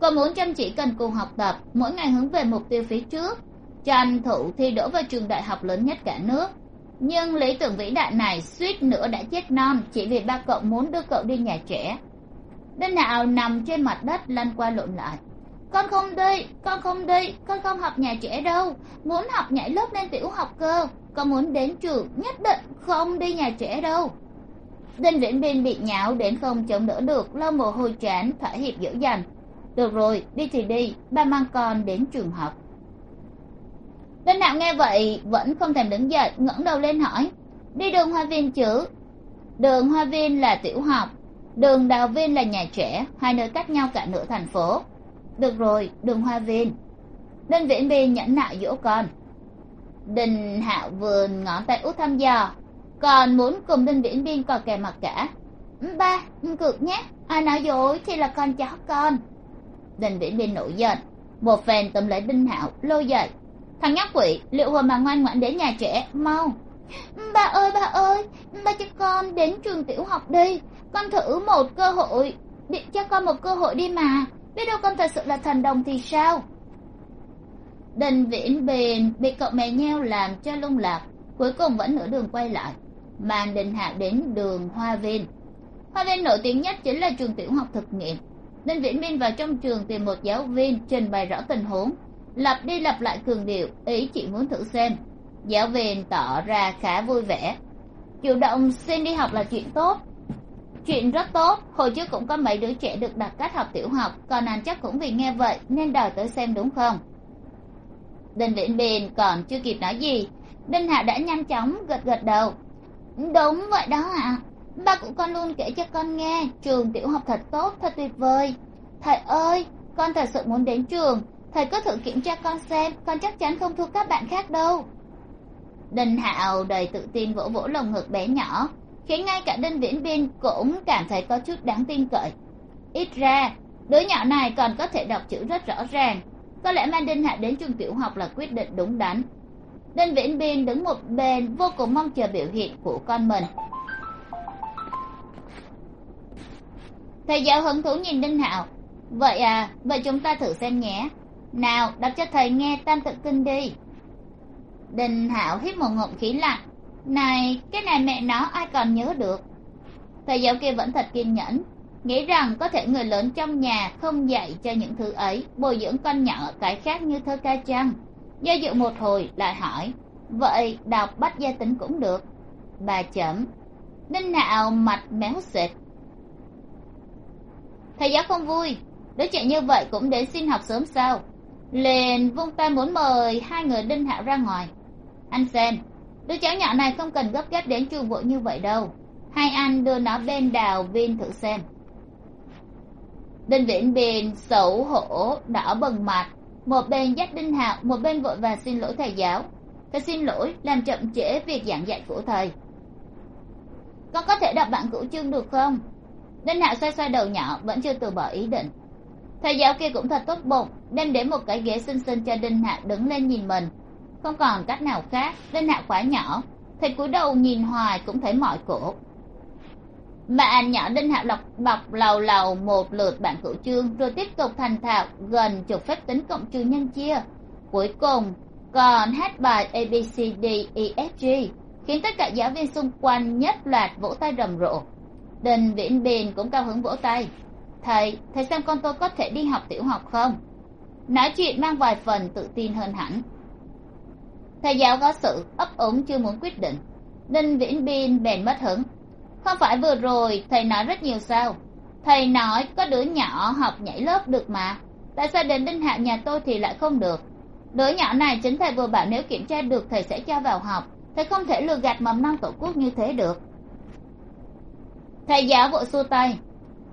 Cô muốn chăm chỉ cần cù học tập, mỗi ngày hướng về mục tiêu phía trước tranh thủ thi đỗ vào trường đại học lớn nhất cả nước. Nhưng lý tưởng vĩ đại này suýt nữa đã chết non chỉ vì ba cậu muốn đưa cậu đi nhà trẻ. Đinh Nào nằm trên mặt đất lăn qua lộn lại. Con không đi, con không đi, con không học nhà trẻ đâu. Muốn học nhảy lớp lên tiểu học cơ, con muốn đến trường nhất định không đi nhà trẻ đâu đinh viễn biên bị nhão đến không chống đỡ được, lau mồ hôi chán thỏa hiệp dỗ dành được rồi, đi thì đi, ba mang con đến trường học. Đinh hạo nghe vậy, vẫn không thèm đứng dậy, ngẩng đầu lên hỏi, đi đường hoa viên chứ? Đường hoa viên là tiểu học, đường đào viên là nhà trẻ, hai nơi cách nhau cả nửa thành phố. Được rồi, đường hoa viên. Đinh viễn biên nhẫn nại dỗ con. Đinh hạo vườn ngón tay út thăm dò còn muốn cùng đinh viễn biên còn kè mặt cả. Ừ, ba ừ, cược nhé. Ai nói dối thì là con cháu con. Đinh viễn biên nổi giận. Một phen tóm lấy đinh hạo lôi dậy. Thằng nhóc quỷ, liệu hồi mà ngoan ngoãn đến nhà trẻ, mau. Ừ, ba ơi ba ơi, ba cho con đến trường tiểu học đi. Con thử một cơ hội định cho con một cơ hội đi mà. Biết đâu con thật sự là thần đồng thì sao? Đinh viễn bền bị cậu mè nheo làm cho lung lạc, cuối cùng vẫn nửa đường quay lại ban đình hạ đến đường hoa viên. Hoa viên nổi tiếng nhất chính là trường tiểu học thực nghiệm. Đinh viễn biên vào trong trường tìm một giáo viên trình bày rõ tình huống, lặp đi lặp lại cường điệu, ý chỉ muốn thử xem. Giáo viên tỏ ra khá vui vẻ. Chủ động xin đi học là chuyện tốt. Chuyện rất tốt, hồi trước cũng có mấy đứa trẻ được đặt cách học tiểu học, còn anh chắc cũng vì nghe vậy nên đòi tới xem đúng không? Đinh viễn biên còn chưa kịp nói gì đinh hạ đã nhanh chóng gật gật đầu đúng vậy đó ạ. À. ba của con luôn kể cho con nghe, trường tiểu học thật tốt, thật tuyệt vời. Thầy ơi, con thật sự muốn đến trường. Thầy cứ thử kiểm tra con xem, con chắc chắn không thua các bạn khác đâu. Đinh hạo đầy tự tin vỗ vỗ lồng ngực bé nhỏ, khiến ngay cả đinh viễn biên cũng cảm thấy có chút đáng tin cậy. Ít ra, đứa nhỏ này còn có thể đọc chữ rất rõ ràng. Có lẽ mang đinh hạ đến trường tiểu học là quyết định đúng đắn đinh viễn biên đứng một bên, vô cùng mong chờ biểu hiện của con mình. Thầy giáo hứng thú nhìn đinh hạo. Vậy à vậy chúng ta thử xem nhé. Nào, đọc cho thầy nghe tam tự kinh đi. Đinh hạo hít một ngụm khí lạnh. Này, cái này mẹ nó ai còn nhớ được? Thầy giáo kia vẫn thật kiên nhẫn. Nghĩ rằng có thể người lớn trong nhà không dạy cho những thứ ấy, bồi dưỡng con nhỏ cái khác như thơ ca chăng? Do dự một hồi, lại hỏi, vậy đọc bắt gia tính cũng được? Bà chấm đinh nạo mặt méo xịt thầy giáo không vui, đứa trẻ như vậy cũng đến xin học sớm sao? Liền vung tay muốn mời hai người đinh hạo ra ngoài. Anh xem, đứa cháu nhỏ này không cần gấp gáp đến trường vội như vậy đâu. Hai anh đưa nó bên đào viên thử xem. Đinh viễn biên xấu hổ, đỏ bừng mặt một bên dắt đinh hạo một bên vội vàng xin lỗi thầy giáo. Thầy xin lỗi, làm chậm trễ việc giảng dạy của thầy. Con có thể đọc bản cửu chương được không? Đinh hạo xoay xoay đầu nhỏ, vẫn chưa từ bỏ ý định. Thầy giáo kia cũng thật tốt bụng, đem đến một cái ghế xinh xinh cho đinh hạo đứng lên nhìn mình. Không còn cách nào khác, đinh hạo quá nhỏ. Thầy cúi đầu nhìn hoài cũng thấy mỏi cổ bạn nhỏ đinh hạo lộc bọc lầu lầu một lượt bản cửu chương, rồi tiếp tục thành thạo gần chục phép tính cộng trừ nhân chia. Cuối cùng, còn hát bài abcd efg khiến tất cả giáo viên xung quanh nhất loạt vỗ tay rầm rộ. Đình viễn bình cũng cao hứng vỗ tay. Thầy thầy xem con tôi có thể đi học tiểu học không? Nói chuyện mang vài phần tự tin hơn hẳn. Thầy giáo có sự, ấp úng chưa muốn quyết định. Đinh viễn bin bèn mất hứng không phải vừa rồi, thầy nói rất nhiều sao? Thầy nói có đứa nhỏ học nhảy lớp được mà. Tại sao đến đinh hạ nhà tôi thì lại không được? Đứa nhỏ này chính thầy vừa bảo nếu kiểm tra được thầy sẽ cho vào học. Thầy không thể lừa gạt mầm non tổ quốc như thế được. Thầy giáo vội xua tay.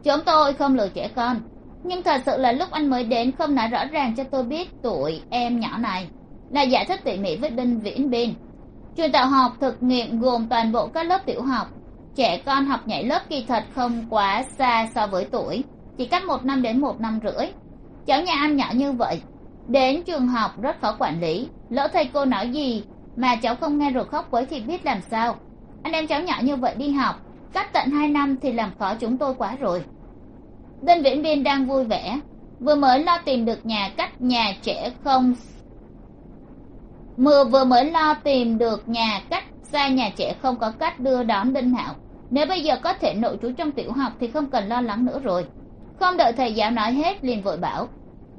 Chúng tôi không lừa trẻ con. Nhưng thật sự là lúc anh mới đến không nói rõ ràng cho tôi biết tuổi em nhỏ này. Là giải thích tỉ mỉ với đinh viễn bin trường tạo học thực nghiệm gồm toàn bộ các lớp tiểu học trẻ con học nhảy lớp kỳ thật không quá xa so với tuổi, chỉ cách một năm đến một năm rưỡi. Cháu nhà anh nhỏ như vậy, đến trường học rất khó quản lý. Lỡ thầy cô nói gì mà cháu không nghe rồi khóc quấy thì biết làm sao? Anh em cháu nhỏ như vậy đi học, cách tận hai năm thì làm khó chúng tôi quá rồi. Đinh viễn biên đang vui vẻ, vừa mới lo tìm được nhà cách nhà trẻ không mưa, vừa mới lo tìm được nhà cách xa nhà trẻ không có cách đưa đón đinh hạo nếu bây giờ có thể nội trú trong tiểu học thì không cần lo lắng nữa rồi. Không đợi thầy giáo nói hết, liền vội bảo.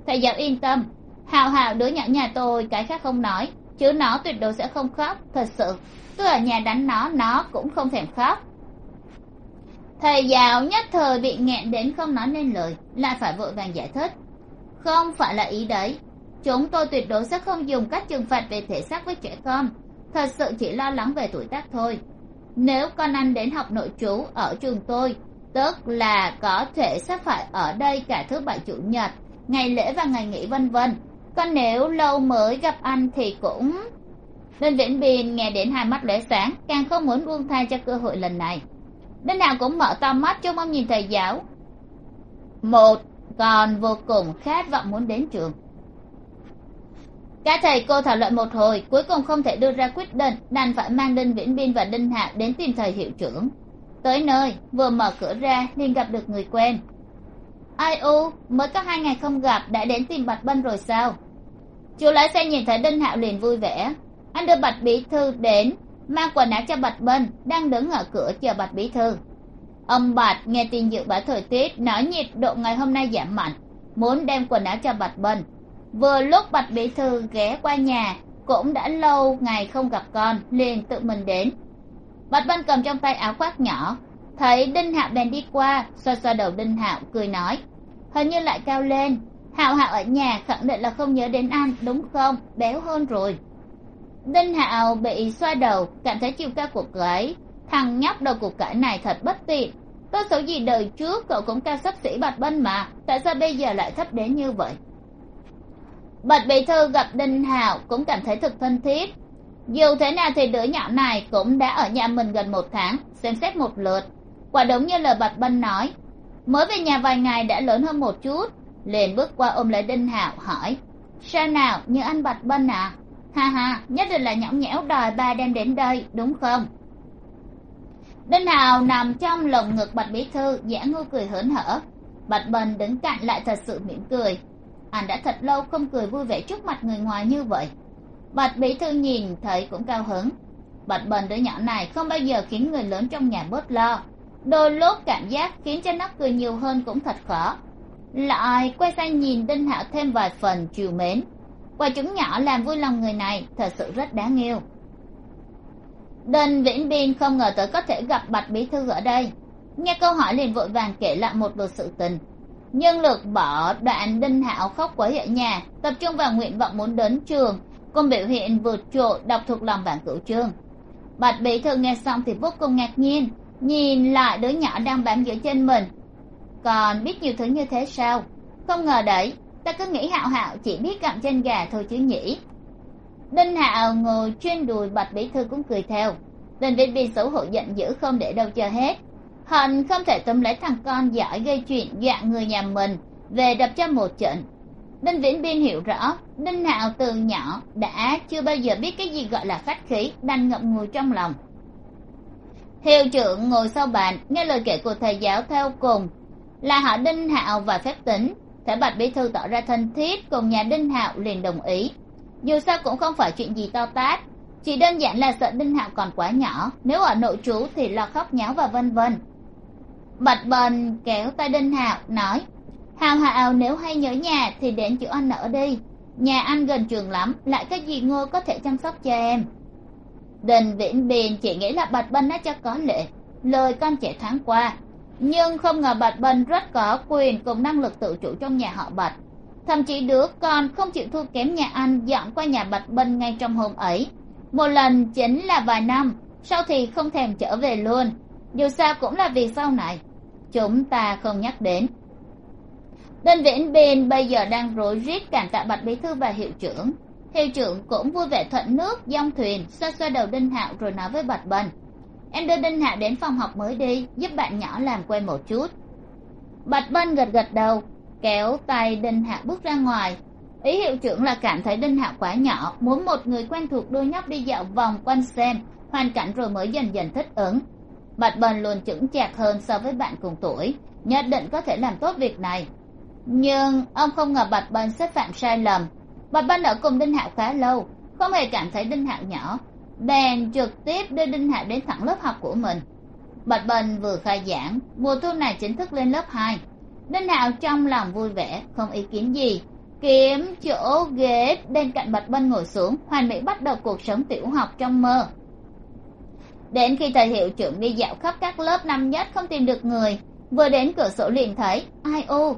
Thầy giáo yên tâm. Hào hào đứa nhỏ nhà tôi, cái khác không nói. Chứ nó tuyệt đối sẽ không khóc, thật sự. Cứ ở nhà đánh nó nó cũng không thèm khóc. Thầy giáo nhất thời bị nghẹn đến không nói nên lời, lại phải vội vàng giải thích. Không phải là ý đấy. Chúng tôi tuyệt đối sẽ không dùng cách trừng phạt về thể xác với trẻ con. Thật sự chỉ lo lắng về tuổi tác thôi nếu con anh đến học nội trú ở trường tôi, tức là có thể sẽ phải ở đây cả thứ bảy, chủ nhật, ngày lễ và ngày nghỉ, vân vân. Còn nếu lâu mới gặp anh thì cũng đinh viễn biên nghe đến hai mắt lóe sáng, càng không muốn buông tha cho cơ hội lần này. Đinh nào cũng mở to mắt, trông mong nhìn thầy giáo. Một, còn vô cùng khát vọng muốn đến trường các thầy cô thảo luận một hồi, cuối cùng không thể đưa ra quyết định, đành phải mang đinh viễn biên và đinh Hạ đến tìm thầy hiệu trưởng. Tới nơi, vừa mở cửa ra, liền gặp được người quen. Ai u, mới có hai ngày không gặp, đã đến tìm bạch bân rồi sao? Chú lái xe nhìn thấy đinh hạo liền vui vẻ. Anh đưa bạch bí thư đến, mang quần áo cho bạch bân, đang đứng ở cửa chờ bạch bí thư. Ông bạch nghe tin dự báo thời tiết, nói nhiệt độ ngày hôm nay giảm mạnh, muốn đem quần áo cho bạch bân vừa lúc bạch bí thư ghé qua nhà, cũng đã lâu ngày không gặp con, liền tự mình đến. Bạch bân cầm trong tay áo khoác nhỏ, thấy đinh hạo bèn đi qua, xoa xoa đầu đinh hạo, cười nói, hình như lại cao lên. Hạo hạo ở nhà khẳng định là không nhớ đến anh, đúng không? Béo hơn rồi. Đinh hạo bị xoa đầu, cảm thấy chiều cao của cậu ấy, thằng nhóc đầu của cậu này thật bất tiện. Có xấu gì đời trước cậu cũng cao sắp xỉ bạch bân mà, tại sao bây giờ lại thấp đến như vậy? Bạch bí thư gặp đinh hạo cũng cảm thấy thực thân thiết. Dù thế nào thì đứa nhỏ này cũng đã ở nhà mình gần một tháng, xem xét một lượt. Quả đúng như lời bạch bân nói. Mới về nhà vài ngày đã lớn hơn một chút, liền bước qua ôm lấy đinh hạo, hỏi, sao nào, như anh bạch bân à ha ha, nhất định là nhõng nhẽo đòi ba đem đến đây, đúng không? Đinh hào nằm trong lồng ngực bạch bí thư giả ngu cười hớn hở. Bạch bân đứng cạnh lại thật sự mỉm cười anh đã thật lâu không cười vui vẻ trước mặt người ngoài như vậy. Bạch bí thư nhìn thấy cũng cao hứng. Bạch bần đứa nhỏ này không bao giờ khiến người lớn trong nhà bớt lo. Đôi lúc cảm giác khiến cho nó cười nhiều hơn cũng thật khó. Lại quay sang nhìn đinh hạo thêm vài phần chiều mến. Quả chúng nhỏ làm vui lòng người này thật sự rất đáng yêu. Đinh viễn biên không ngờ tới có thể gặp bạch bí thư ở đây. Nghe câu hỏi liền vội vàng kể lại một lượt sự tình nhân lực bỏ đoạn đinh hạo khóc quấy ở nhà, tập trung vào nguyện vọng muốn đến trường. Cùng biểu hiện vượt trội, đọc thuộc lòng bản cửu chương. Bạch bí thư nghe xong thì vô cùng ngạc nhiên, nhìn lại đứa nhỏ đang bám giữa chân mình. Còn biết nhiều thứ như thế sao? Không ngờ đấy, ta cứ nghĩ hạo hạo, chỉ biết gặm chân gà thôi chứ nhỉ. Đinh hạo ngồi trên đùi bạch bí thư cũng cười theo. Tình viên viên xấu hổ giận dữ không để đâu cho hết hận không thể túm lấy thằng con giỏi gây chuyện dọa người nhà mình, về đập cho một trận. Đinh viễn biên hiểu rõ, đinh hạo từ nhỏ đã chưa bao giờ biết cái gì gọi là phát khí, đành ngậm ngùi trong lòng. Hiệu trưởng ngồi sau bàn nghe lời kể của thầy giáo theo cùng. Là họ đinh hạo và phép tính, thể bạch bí thư tỏ ra thân thiết cùng nhà đinh hạo liền đồng ý. Dù sao cũng không phải chuyện gì to tát, chỉ đơn giản là sợ đinh hạo còn quá nhỏ, nếu ở nội trú thì lo khóc nháo và vân vân bạch bền kéo tay đinh hạo nói, hào hào, nếu hay nhớ nhà thì đến chỗ anh ở đi. Nhà anh gần trường lắm, lại cái gì ngô có thể chăm sóc cho em. Đình viễn biên chỉ nghĩ là bạch bân đã cho có lệ, lời con trẻ thoáng qua. Nhưng không ngờ bạch bân rất có quyền cùng năng lực tự chủ trong nhà họ bạch. Thậm chí đứa con không chịu thua kém nhà anh dọn qua nhà bạch bân ngay trong hôm ấy. Một lần chính là vài năm, sau thì không thèm trở về luôn. Dù sao cũng là vì sau này chúng ta không nhắc đến. Đinh viễn bên bây giờ đang rối rít cảm tạ bạch bí thư và hiệu trưởng. Hiệu trưởng cũng vui vẻ thuận nước dong thuyền, xoa xoa đầu đinh hạo rồi nói với bạch bân. Em đưa đinh hạo đến phòng học mới đi, giúp bạn nhỏ làm quen một chút. Bạch bân gật gật đầu, kéo tay đinh hạo bước ra ngoài. Ý hiệu trưởng là cảm thấy đinh hạo quá nhỏ, muốn một người quen thuộc đôi nhóc đi dạo vòng quanh xem, hoàn cảnh rồi mới dần dần thích ứng bạch bân luôn chững chạc hơn so với bạn cùng tuổi. Nhất định có thể làm tốt việc này. Nhưng ông không ngờ bạch bân sẽ phạm sai lầm. Bạch bân ở cùng đinh hạo khá lâu, không hề cảm thấy đinh hạo nhỏ. Bèn trực tiếp đưa đinh hạo đến thẳng lớp học của mình. Bạch bân vừa khai giảng, mùa thu này chính thức lên lớp hai. Đinh hạo trong lòng vui vẻ, không ý kiến gì. Kiếm chỗ ghế bên cạnh bạch bân ngồi xuống, hoàn mỹ bắt đầu cuộc sống tiểu học trong mơ đến khi thầy hiệu trưởng đi dạo khắp các lớp năm nhất không tìm được người, vừa đến cửa sổ liền thấy, ai ô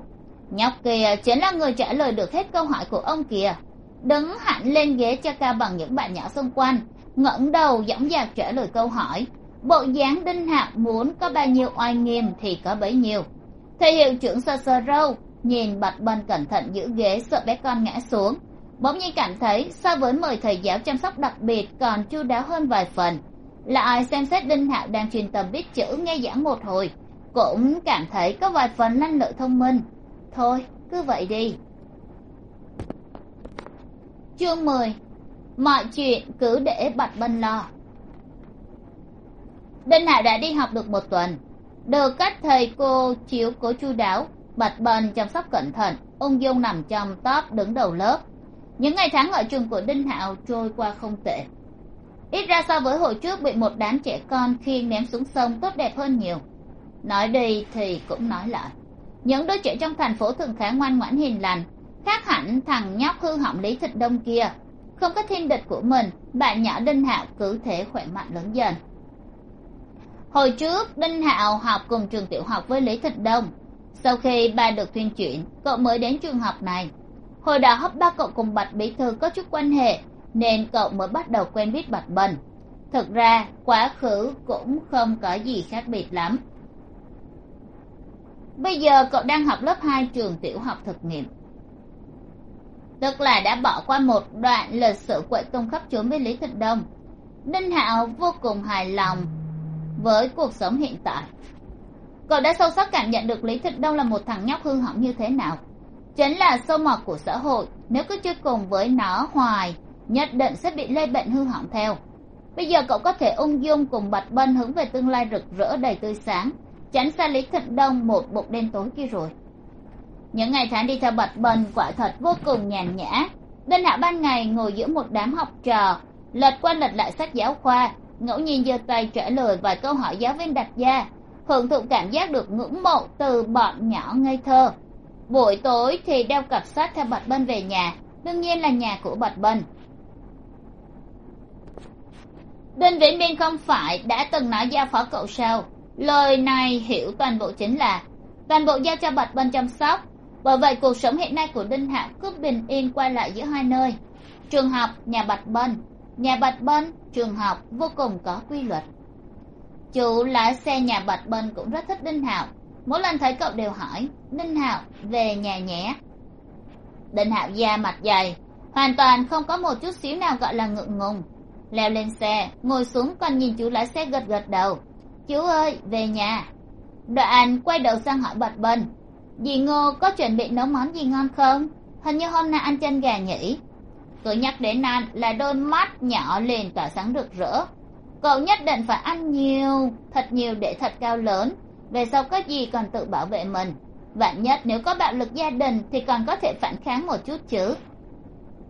nhóc kia chính là người trả lời được hết câu hỏi của ông kìa. Đứng hẳn lên ghế cho cao bằng những bạn nhỏ xung quanh, ngẩng đầu dõng dạc trả lời câu hỏi. Bộ dáng đinh hạo muốn có bao nhiêu oai nghiêm thì có bấy nhiêu. Thầy hiệu trưởng sơ sơ râu, nhìn bạch bần cẩn thận giữ ghế sợ bé con ngã xuống. Bỗng nhiên cảm thấy so với mời thầy giáo chăm sóc đặc biệt còn chu đáo hơn vài phần lại xem xét đinh hạo đang truyền tầm viết chữ nghe giảng một hồi, cũng cảm thấy có vài phần năng lợi thông minh. Thôi, cứ vậy đi. Chương mười. Mọi chuyện cứ để bạch bân lo. Đinh hạo đã đi học được một tuần. Được các thầy cô chiếu cố chu đáo, bạch bân chăm sóc cẩn thận, ung dung nằm trong top đứng đầu lớp. Những ngày tháng ở trường của đinh hạo trôi qua không tệ ít ra so với hồi trước bị một đám trẻ con khi ném xuống sông tốt đẹp hơn nhiều. Nói đi thì cũng nói lại. Những đứa trẻ trong thành phố thường khá ngoan ngoãn hiền lành, khác hẳn thằng nhóc hư hỏng lý thịnh đông kia. Không có thiên địch của mình bạn nhỏ đinh hạo cứ thế khỏe mạnh lớn dần. Hồi trước, đinh hạo học cùng trường tiểu học với lý thịnh đông. Sau khi ba được tuyên chuyển, cậu mới đến trường học này. Hồi đó, ba cậu cùng bạch bí thư có chút quan hệ nên cậu mới bắt đầu quen biết bạch bần thực ra, quá khứ cũng không có gì khác biệt lắm. Bây giờ cậu đang học lớp hai trường tiểu học thực nghiệm. Tức là đã bỏ qua một đoạn lịch sử quậy tung khắp trốn với lý thịnh đông. Ninh hạo vô cùng hài lòng với cuộc sống hiện tại. Cậu đã sâu sắc cảm nhận được lý thịnh đông là một thằng nhóc hư hỏng như thế nào. Chính là sâu mọt của xã hội, nếu cứ chơi cùng với nó hoài nhất định sẽ bị lây bệnh hư hỏng theo. Bây giờ cậu có thể ung dung cùng bạch bân hướng về tương lai rực rỡ đầy tươi sáng, tránh xa lý thịnh đông một bụng đen tối kia rồi. Những ngày tháng đi theo bạch bân quả thật vô cùng nhàn nhã. Đinh hạ ban ngày ngồi giữa một đám học trò, lật qua lật lại sách giáo khoa, ngẫu nhiên giơ tay trả lời vài câu hỏi giáo viên đặt ra, hưởng thụ cảm giác được ngưỡng mộ từ bọn nhỏ ngây thơ. Buổi tối thì đeo cặp sách theo bạch bân về nhà, đương nhiên là nhà của bạch bân đinh viễn biên không phải đã từng nói giao phó cậu sao? Lời này hiểu toàn bộ chính là toàn bộ giao cho bạch bân chăm sóc. Bởi vậy cuộc sống hiện nay của đinh hạo cứ bình yên qua lại giữa hai nơi. Trường học, nhà bạch bân nhà bạch bân trường học vô cùng có quy luật. Chủ lái xe nhà bạch bân cũng rất thích đinh hạo. Mỗi lần thấy cậu đều hỏi, đinh hạo, về nhà nhé. Đinh hạo da mặt dày, hoàn toàn không có một chút xíu nào gọi là ngượng ngùng leo lên xe, ngồi xuống còn nhìn chú lái xe gật gật đầu. Chú ơi, về nhà. Đoạn quay đầu sang hỏi bạch bần dì ngô có chuẩn bị nấu món gì ngon không? Hình như hôm nay ăn chân gà nhỉ? Cứ nhắc đến ăn là đôi mắt nhỏ liền tỏa sáng rực rỡ. Cậu nhất định phải ăn nhiều, thật nhiều để thật cao lớn. Về sau có gì còn tự bảo vệ mình. Vạn nhất nếu có bạo lực gia đình thì còn có thể phản kháng một chút chứ.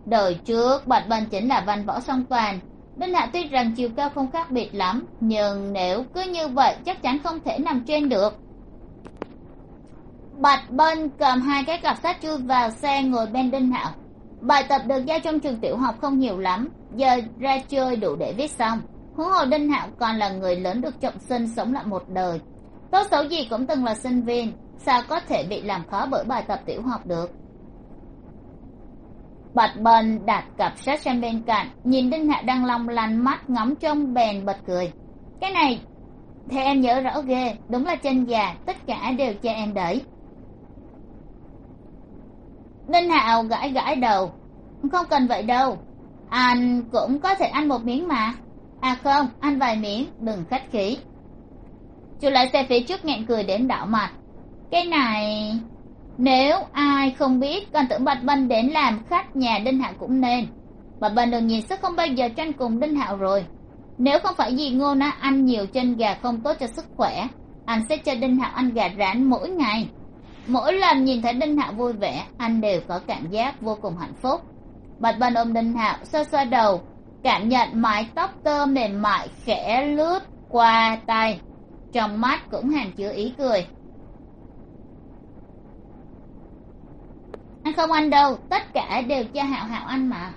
Đời trước, bạch bần chính là văn võ song toàn đinh hạ tuy rằng chiều cao không khác biệt lắm, nhưng nếu cứ như vậy chắc chắn không thể nằm trên được. Bạch bân cầm hai cái cặp sách chui vào xe ngồi bên đinh hạo bài tập được giao trong trường tiểu học không nhiều lắm, giờ ra chơi đủ để viết xong. Huống hồ đinh hạo còn là người lớn được trọng sinh sống lại một đời. Tốt xấu gì cũng từng là sinh viên, sao có thể bị làm khó bởi bài tập tiểu học được? Bạch bần đặt cặp sách sang bên cạnh, nhìn đinh hạ đang long lành mắt ngắm trông bèn bật cười. Cái này thì em nhớ rõ ghê, đúng là chân già tất cả đều cho em đẩy đinh hạo gãi gãi đầu. Không cần vậy đâu. Anh cũng có thể ăn một miếng mà. À không, ăn vài miếng, đừng khách khí. Chủ lại xe phía trước nghẹn cười đến đảo mặt. Cái này nếu ai không biết còn tưởng bạch bân đến làm khách nhà đinh hạo cũng nên. Bạch bân đương nhiên sẽ không bao giờ tranh cùng đinh hạo rồi. Nếu không phải vì ngô nó ăn nhiều chân gà không tốt cho sức khỏe, anh sẽ cho đinh hạo ăn gà rán mỗi ngày. Mỗi lần nhìn thấy đinh hạo vui vẻ, anh đều có cảm giác vô cùng hạnh phúc. Bạch bân ôm đinh hạo, xoa xoa đầu, cảm nhận mái tóc tơ mềm mại khẽ lướt qua tay. Trong mắt cũng hàm chứa ý cười. Anh không ăn đâu, tất cả đều cho hạo hạo ăn mà.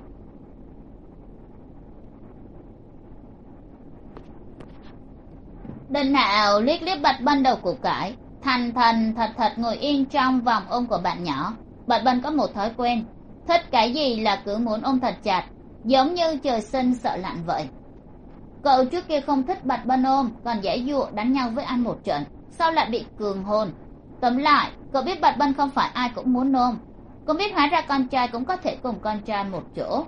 Đinh hạo liếc liếc bạch bân đầu củ cải, thành thành thật thật ngồi yên trong vòng ôm của bạn nhỏ. Bạch bân có một thói quen, thích cái gì là cứ muốn ôm thật chặt, giống như trời sinh sợ lạnh vậy. Cậu trước kia không thích bạch bân ôm, còn dễ dụa đánh nhau với anh một trận, sau lại bị cường hôn tóm lại, cậu biết bạch bân không phải ai cũng muốn ôm cũng biết hóa ra con trai cũng có thể cùng con trai một chỗ.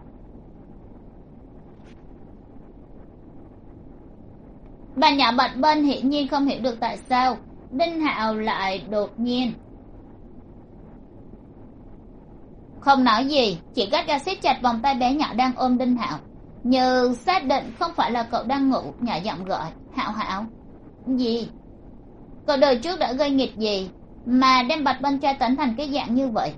Bà nhỏ bạch bên hiển nhiên không hiểu được tại sao. Đinh hạo lại đột nhiên. Không nói gì, chỉ gắt ra siết chặt vòng tay bé nhỏ đang ôm đinh hạo. Như xác định không phải là cậu đang ngủ, nhỏ giọng gọi, hạo hạo. Gì? Cậu đời trước đã gây nghịch gì mà đem bạch bên tra tấn thành cái dạng như vậy?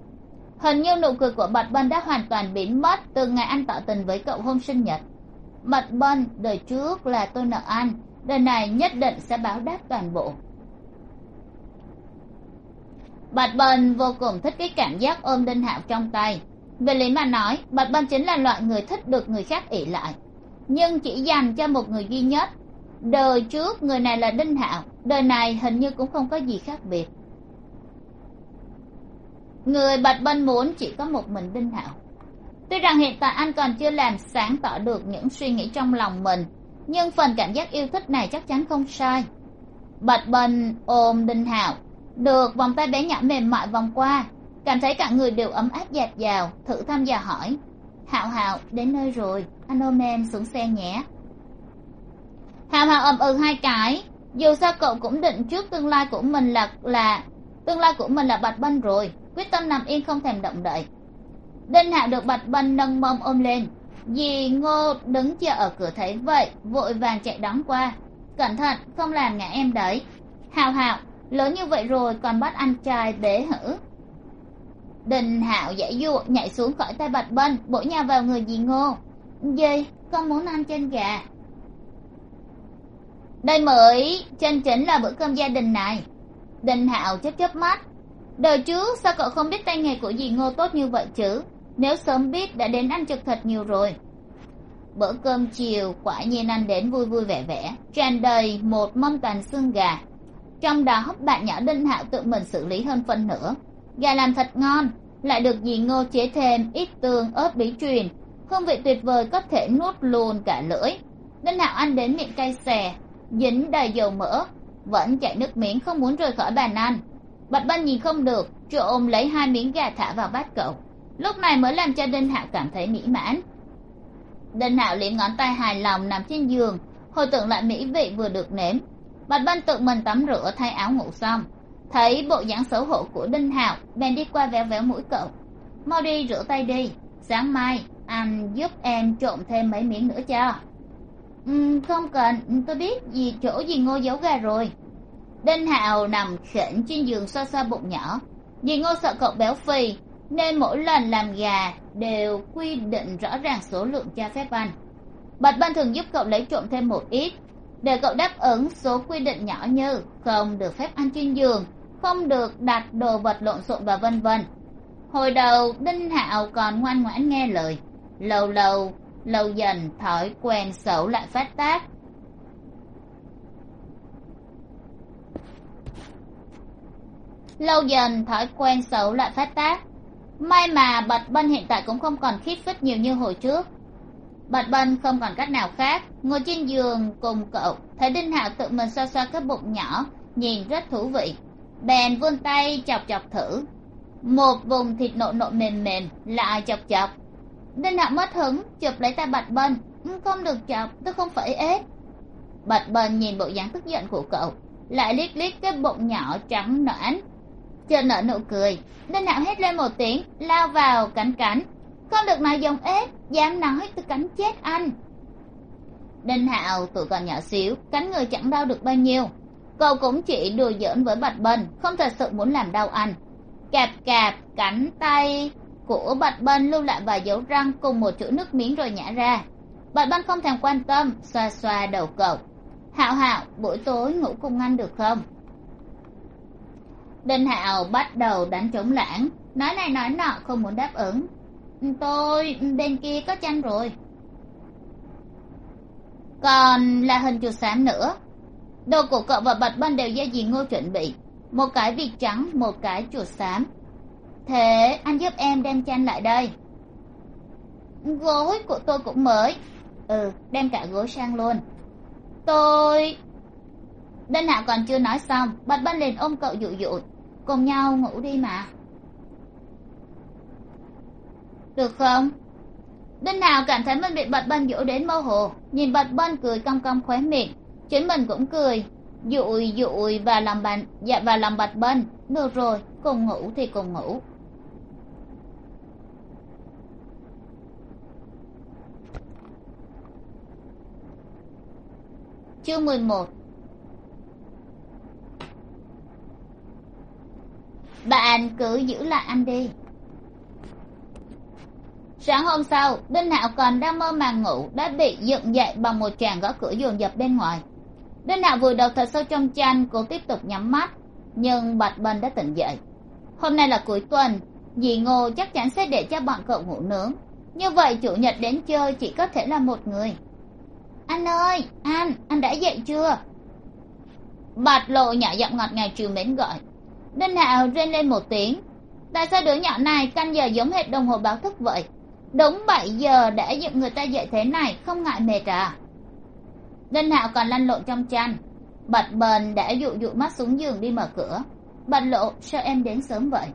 Hình như nụ cười của bạch bân đã hoàn toàn biến mất từ ngày anh tỏ tình với cậu hôm sinh nhật. Bạch bân, đời trước là tôi nợ anh, đời này nhất định sẽ báo đáp toàn bộ. Bạch bân vô cùng thích cái cảm giác ôm đinh hạo trong tay. Về lý mà nói, bạch bân chính là loại người thích được người khác ỉ lại. Nhưng chỉ dành cho một người duy nhất. Đời trước người này là đinh hạo, đời này hình như cũng không có gì khác biệt người bạch bân muốn chỉ có một mình đinh hạo. Tuy rằng hiện tại anh còn chưa làm sáng tỏ được những suy nghĩ trong lòng mình, nhưng phần cảm giác yêu thích này chắc chắn không sai. Bạch bân ôm đinh hạo, được vòng tay bé nhỏ mềm mại vòng qua, cảm thấy cả người đều ấm áp dạt dào, thử thăm dò hỏi, hạo hạo, đến nơi rồi, anh ôm em xuống xe nhé. Hạo hạo ầm ừ hai cái, dù sao cậu cũng định trước tương lai của mình là là, tương lai của mình là bạch bân rồi quyết tâm nằm yên không thèm động đậy. Đinh hạo được bạch bân nâng mông ôm lên. Dì ngô đứng chờ ở cửa thấy vậy, vội vàng chạy đón qua. Cẩn thận, không làm ngã em đấy. Hạo hạo lớn như vậy rồi còn bắt anh trai bế hử. Đình hạo dãy dụa nhảy xuống khỏi tay bạch bân bổ nhào vào người dì ngô. Dì, con muốn ăn chân gà. Đây mới, chân chính là bữa cơm gia đình này. Đình hạo chớp chớp mắt đời trước, sao cậu không biết tay nghề của dì ngô tốt như vậy chứ? Nếu sớm biết, đã đến ăn trực thật nhiều rồi. Bữa cơm chiều, quả nhiên ăn đến vui vui vẻ vẻ, tràn đầy một mâm toàn xương gà. Trong đó, bạn nhỏ đinh hạo tự mình xử lý hơn phân nửa. Gà làm thật ngon, lại được dì ngô chế thêm ít tương ớt bí truyền. Hương vị tuyệt vời có thể nuốt luôn cả lưỡi. Đinh hạo ăn đến miệng cay xè, dính đầy dầu mỡ, vẫn chảy nước miếng không muốn rời khỏi bàn ăn bạch bân nhìn không được trộm lấy hai miếng gà thả vào bát cậu. Lúc này mới làm cho đinh hạo cảm thấy mỹ mãn. Đinh hạo liếm ngón tay hài lòng nằm trên giường hồi tưởng lại mỹ vị vừa được nếm. Bạch bân tự mình tắm rửa thay áo ngủ xong. Thấy bộ dáng xấu hổ của đinh hạo bèn đi qua véo véo mũi cậu. Mau đi rửa tay đi sáng mai anh giúp em trộn thêm mấy miếng nữa cho. Ừ, không cần tôi biết gì chỗ gì ngô giấu gà rồi đinh hạo nằm khỉnh trên giường xoa xoa bụng nhỏ. Vì ngô sợ cậu béo phì, nên mỗi lần làm gà đều quy định rõ ràng số lượng cho phép ăn. Bạch ban thường giúp cậu lấy trộm thêm một ít, để cậu đáp ứng số quy định nhỏ như không được phép ăn trên giường, không được đặt đồ vật lộn xộn và vân vân. Hồi đầu, đinh hạo còn ngoan ngoãn nghe lời, lâu lâu lâu dần thói quen xấu lại phát tác. Lâu dần, thói quen xấu lại phát tác. May mà bạch bân hiện tại cũng không còn khít phít nhiều như hồi trước. Bạch bân không còn cách nào khác, ngồi trên giường cùng cậu, thấy đinh hạo tự mình xoa xoa cái bụng nhỏ, nhìn rất thú vị. Bèn vươn tay chọc chọc thử. Một vùng thịt nộn nộn mềm mềm, lại chọc chọc. Đinh hạo mất hứng, chụp lấy tay bạch bân. Ừ, không được chọc, tôi không phải ếch. Bạch bân nhìn bộ dáng tức giận của cậu, lại liếc liếc cái bụng nhỏ trắng nõn chợt nở nụ cười nên hạo hét lên một tiếng, lao vào cắn cắn không được nói giống ếch dám nói tôi cắn chết anh. Đinh hạo tuổi còn nhỏ xíu cắn người chẳng đau được bao nhiêu. Cậu cũng chỉ đùa giỡn với bạch bân, không thật sự muốn làm đau anh. Cạp cạp cắn tay của bạch bân lưu lại vài dấu răng cùng một chỗ nước miếng rồi nhả ra. Bạch bân không thèm quan tâm, xoa xoa đầu cậu. Hạo hạo, buổi tối ngủ cùng anh được không? Đinh hạo bắt đầu đánh trống lãng. Nói này nói nọ, không muốn đáp ứng. Tôi, bên kia có chăn rồi. Còn là hình chuột xám nữa. Đồ của cậu và bạch bân đều do dì ngô chuẩn bị. Một cái vịt trắng, một cái chuột xám. Thế, anh giúp em đem chăn lại đây. Gối của tôi cũng mới. Ừ đem cả gối sang luôn. Tôi đinh hạo còn chưa nói xong, bạch bân liền ôm cậu dụ dụ cùng nhau ngủ đi mà. Được không? Đinh Hào cảm thấy mình bị bạch bân dỗ đến mơ hồ, nhìn bạch bân cười cong cong khóe miệng, chính mình cũng cười, dụi dụi và lòng bạch dạ và lòng bạch bân được rồi, cùng ngủ thì cùng ngủ. Chương mười một. Bạn cứ giữ lại anh đi. Sáng hôm sau đinh hạo còn đang mơ màng ngủ, đã bị dựng dậy bằng một tràng gõ cửa dồn dập bên ngoài. Đinh hạo vùi đầu thật sâu trong chăn cố tiếp tục nhắm mắt, nhưng bạch bần đã tỉnh dậy. Hôm nay là cuối tuần, dì ngô chắc chắn sẽ để cho bọn cậu ngủ nướng. Như vậy, chủ nhật đến chơi chỉ có thể là một người. Anh ơi, anh anh đã dậy chưa? Bạch lộ nhỏ giọng ngọt ngào trìu mến gọi đinh hạo rên lên một tiếng. Tại sao đứa nhỏ này canh giờ giống hệt đồng hồ báo thức vậy. Đúng bảy giờ đã dựng người ta dậy thế này, không ngại mệt à? Đinh hạo còn lăn lộn trong chăn. Bạch Bền đã dụ dụ mắt xuống giường đi mở cửa. Bạch lộ, sao em đến sớm vậy?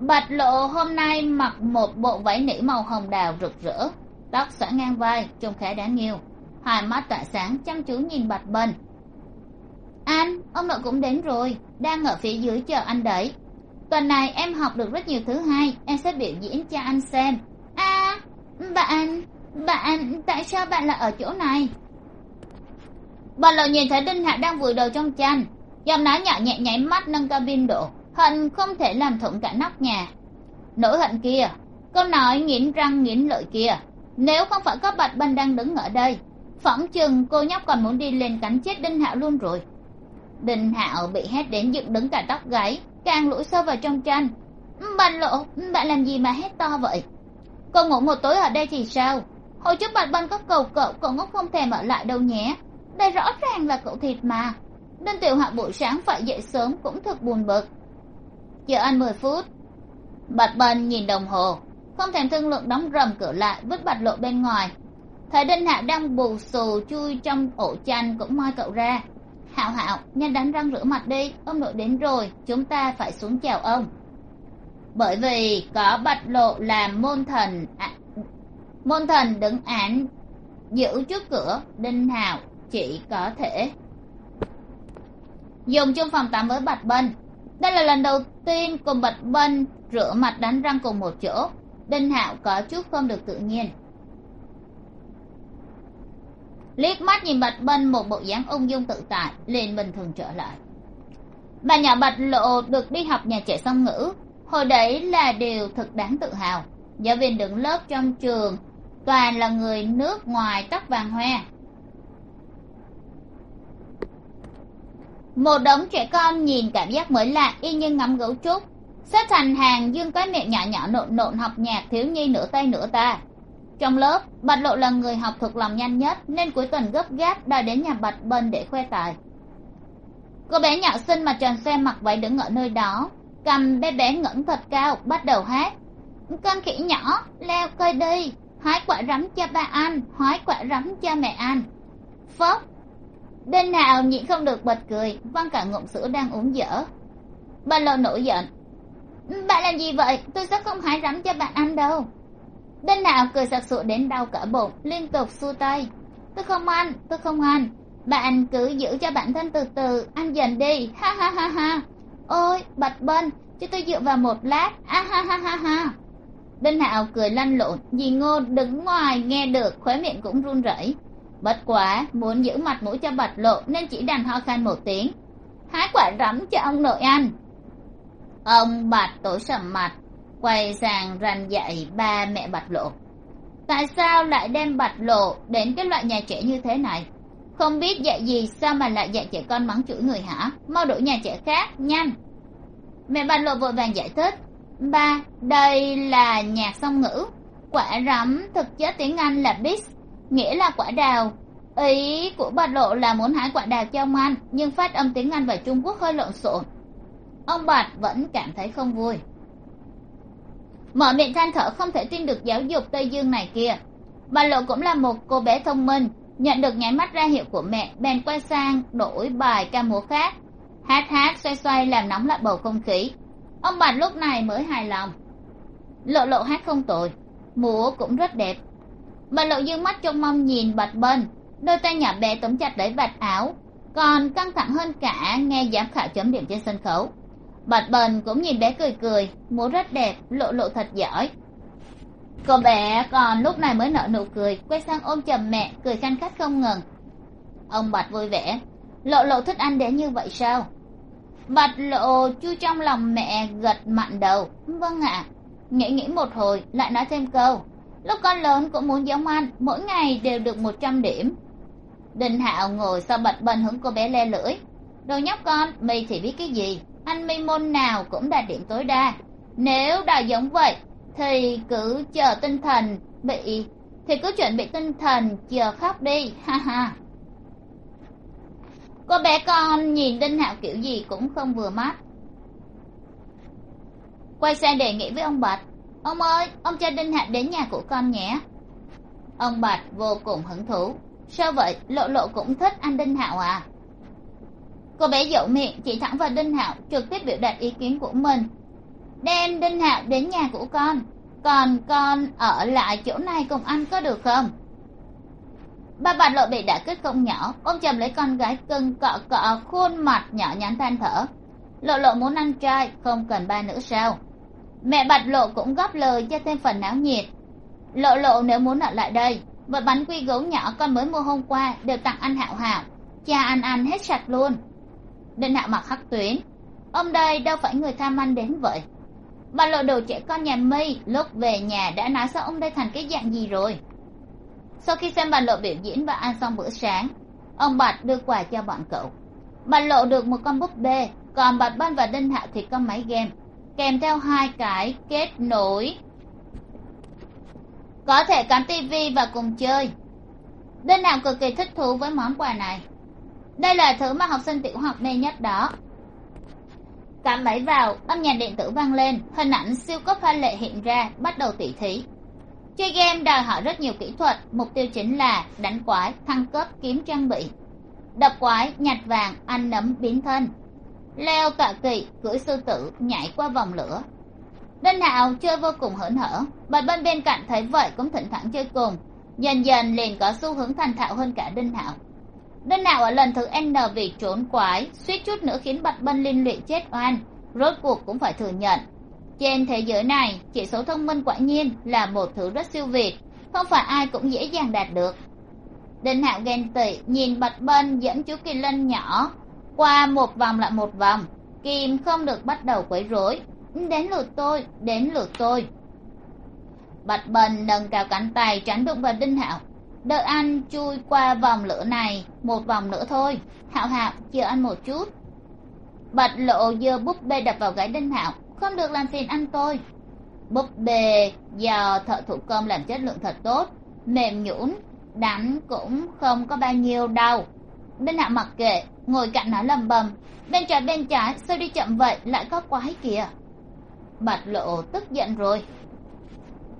Bạch lộ, hôm nay mặc một bộ váy nỉ màu hồng đào rực rỡ. Tóc xõa ngang vai, trông khá đáng yêu. Hai mắt tỏa sáng, chăm chú nhìn bạch Bền anh, ông nội cũng đến rồi. Đang ở phía dưới chờ anh đấy. Tuần này em học được rất nhiều thứ hay. Em sẽ biểu diễn cho anh xem. À bạn bạn, tại sao bạn lại ở chỗ này? Bà lộ nhìn thấy đinh hạ đang vùi đầu trong chăn. Giọng nói nhỏ nhẹ nháy mắt nâng cao biên độ. Hận không thể làm thủng cả nóc nhà. Nỗi hận kia. Câu nói nghiến răng nghiến lợi kia. Nếu không phải có bạch bân đang đứng ở đây, phỏng chừng cô nhóc còn muốn đi lên cắn chết đinh hạo luôn rồi đinh hạo bị hét đến dựng đứng cả tóc gáy, càng lũi sâu vào trong tranh bạn lộ, bạn làm gì mà hét to vậy? Cậu ngủ một tối ở đây thì sao? Hồi trước bạn bân có cầu cậu cậu ngốc không thèm ở lại đâu nhé. Đây rõ ràng là cậu thịt mà. Đinh tiểu hạ buổi sáng phải dậy sớm cũng thật buồn bực. Chờ ăn mười phút. Bạch bân nhìn đồng hồ, không thèm thương lượng đóng rầm cửa lại, vứt bạch lộ bên ngoài. Thấy đinh hạ đang bù xù chui trong ổ chăn cũng moi cậu ra hạo hạo nhanh đánh răng rửa mặt đi ông nội đến rồi chúng ta phải xuống chào ông. Bởi vì có bạch lộ làm môn thần à, môn thần đứng án giữ trước cửa đinh hạo chỉ có thể. Dùng chung phòng tắm với bạch bân. Đây là lần đầu tiên cùng bạch bân rửa mặt đánh răng cùng một chỗ. Đinh hạo có chút không được tự nhiên liếc mắt nhìn bạch bân, một bộ dáng ung dung tự tại, liền bình thường trở lại. Bà nhỏ bạch lộ được đi học nhà trẻ song ngữ, hồi đấy là điều thực đáng tự hào. Giáo viên đứng lớp trong trường, toàn là người nước ngoài tóc vàng hoe. Một đống trẻ con nhìn cảm giác mới lạ, y như ngắm gấu trúc. Xếp thành hàng, dương cái miệng nhỏ nhỏ nộn nộn học nhạc, thiếu nhi nửa tay nửa ta trong lớp, bạch lộ là người học thuộc lòng nhanh nhất nên cuối tuần gấp gáp đòi đến nhà bạch bân để khoe tài. Cô bé nhỏ xinh mà tròn xe mặc váy đứng ở nơi đó, cầm bé bé ngẩng thật cao, bắt đầu hát. Con khỉ nhỏ, leo cây đi hái quả rắm cho ba ăn hái quả rắm cho mẹ ăn phốc. Đinh nào nhịn không được bật cười văng cả ngụm sữa đang uống dở. Bà lộ nổi giận. Bạn làm gì vậy? Tôi sẽ không hái rắm cho bạn ăn đâu đinh hạo cười sặc sụa đến đau cả bụng, liên tục xua tay. Tôi không ăn, tôi không ăn. Bạn cứ giữ cho bản thân từ từ, ăn dần đi. Ha ha ha ha. Ôi bạch bân cho tôi dựa vào một lát. A ha ha ha ha. Đinh hạo cười lăn lộn, dì ngô đứng ngoài nghe được, khóe miệng cũng run rẩy. Bất quá, muốn giữ mặt mũi cho bạch lộ nên chỉ đành ho khan một tiếng. Hái quả rắm cho ông nội ăn. Ông bạch tối sầm mặt quay sang răn dạy ba mẹ bạch lộ. Tại sao lại đem bạch lộ đến cái loại nhà trẻ như thế này? Không biết dạy gì, sao mà lại dạy trẻ con mắng chửi người hả? Mau đổi nhà trẻ khác, nhanh. Mẹ bạch lộ vội vàng giải thích. Ba, đây là nhạc song ngữ. Quả rắm thực chất tiếng anh là bis, nghĩa là quả đào. Ý của bạch lộ là muốn hái quả đào cho ông ăn nhưng phát âm tiếng anh và trung quốc hơi lộn xộn. Ông bạch vẫn cảm thấy không vui mở miệng than thở không thể tin được giáo dục tây dương này kia. Bà lộ cũng là một cô bé thông minh, nhận được nháy mắt ra hiệu của mẹ, bèn quay sang đổi bài ca múa khác. Hát hát, xoay xoay, làm nóng lại bầu không khí. Ông bạch lúc này mới hài lòng. Lộ lộ hát không tồi, múa cũng rất đẹp. Bà lộ dương mắt trông mong nhìn bạch bên đôi tay nhỏ bé tóm chặt lấy vạt áo, còn căng thẳng hơn cả nghe giám khảo chấm điểm trên sân khấu bạch bần cũng nhìn bé cười cười, múa rất đẹp, lộ lộ thật giỏi. Cô bé còn lúc này mới nở nụ cười, quay sang ôm chầm mẹ, cười khanh khách không ngừng. Ông bạch vui vẻ, lộ lộ thích ăn đến như vậy sao? Bạch lộ chu trong lòng mẹ gật mặn đầu vâng ạ. Nghĩ nghĩ một hồi, lại nói thêm câu, lúc con lớn cũng muốn giống anh mỗi ngày đều được một trăm điểm. Đinh hạo ngồi sau bạch bần hướng cô bé le lưỡi, đồ nhóc con, mày thì biết cái gì? Anh mi môn nào cũng đạt điểm tối đa. Nếu đòi giống vậy, thì cứ chờ tinh thần bị, thì cứ chuẩn bị tinh thần chờ khóc đi, ha ha. Cô bé con nhìn đinh hạo kiểu gì cũng không vừa mắt. Quay sang đề nghị với ông bạch. Ông ơi, ông cho đinh hạo đến nhà của con nhé. Ông bạch vô cùng hứng thú. Sao vậy? Lộ lộ cũng thích anh đinh hạo à? Cô bé dậu miệng chỉ thẳng vào đinh hạo, trực tiếp biểu đạt ý kiến của mình. Đem đinh hạo đến nhà của con. Còn con ở lại chỗ này cùng ăn có được không? Ba bà lộ bị đã kích không nhỏ. Ôm chầm lấy con gái cưng, cọ cọ khuôn mặt nhỏ nhắn than thở. Lộ lộ muốn ăn trai, không cần ba nữa sao? Mẹ bạch lộ cũng góp lời cho thêm phần náo nhiệt. Lộ lộ nếu muốn ở lại đây và bánh quy gấu nhỏ con mới mua hôm qua đều tặng anh hạo hạo. Cha ăn ăn hết sạch luôn đinh hạ mặt hắc tuyến. Ông đây đâu phải người tham ăn đến vậy. Bà lộ đồ trẻ con nhà mi, lúc về nhà đã nói sao ông đây thành cái dạng gì rồi? Sau khi xem bà lộ biểu diễn và ăn xong bữa sáng, ông bạch đưa quà cho bọn cậu. Bà lộ được một con búp bê, còn bạch ban và đinh hạ thì con máy game, kèm theo hai cái kết nối. Có thể cắm tivi và cùng chơi. Đinh hạ cực kỳ thích thú với món quà này đây là thứ mà học sinh tiểu học mê nhất đó. Cắm máy vào, âm nhạc điện tử vang lên, hình ảnh siêu cấp hoa lệ hiện ra, bắt đầu tỉ thí. Chơi game đòi hỏi rất nhiều kỹ thuật, mục tiêu chính là đánh quái, thăng cấp, kiếm trang bị. Đập quái, nhặt vàng, ăn nấm, biến thân. Leo tọa kỵ, cưỡi sư tử, nhảy qua vòng lửa. Đinh hạo chơi vô cùng hớn hở bạch bên bên cạnh thấy vậy cũng thỉnh thoảng chơi cùng. Dần dần liền có xu hướng thành thạo hơn cả đinh hạo đinh hạo ở lần thứ n vì trốn quái, suýt chút nữa khiến bạch bân liên lụy chết oan. Rốt cuộc cũng phải thừa nhận. Trên thế giới này, chỉ số thông minh quả nhiên là một thứ rất siêu việt, không phải ai cũng dễ dàng đạt được. Đinh hạo ghen tị nhìn bạch bân dẫn chú kỳ lân nhỏ, qua một vòng lại một vòng. Kim không được bắt đầu quấy rối. Đến lượt tôi, đến lượt tôi. Bạch bần nâng cao cánh tay tránh đụng vào đinh hạo đợi anh chui qua vòng lửa này, một vòng nữa thôi. Hạo hạo, chờ anh một chút. Bạch lộ giơ búp bê đập vào gáy đinh hạo. Không được làm phiền anh tôi. Búp bê do thợ thủ công làm chất lượng thật tốt. Mềm nhũn đánh cũng không có bao nhiêu đâu. Đinh hạo mặc kệ, ngồi cạnh nó lầm bầm. Bên trái bên trái, sao đi chậm vậy? Lại có quái kìa. Bạch lộ tức giận rồi.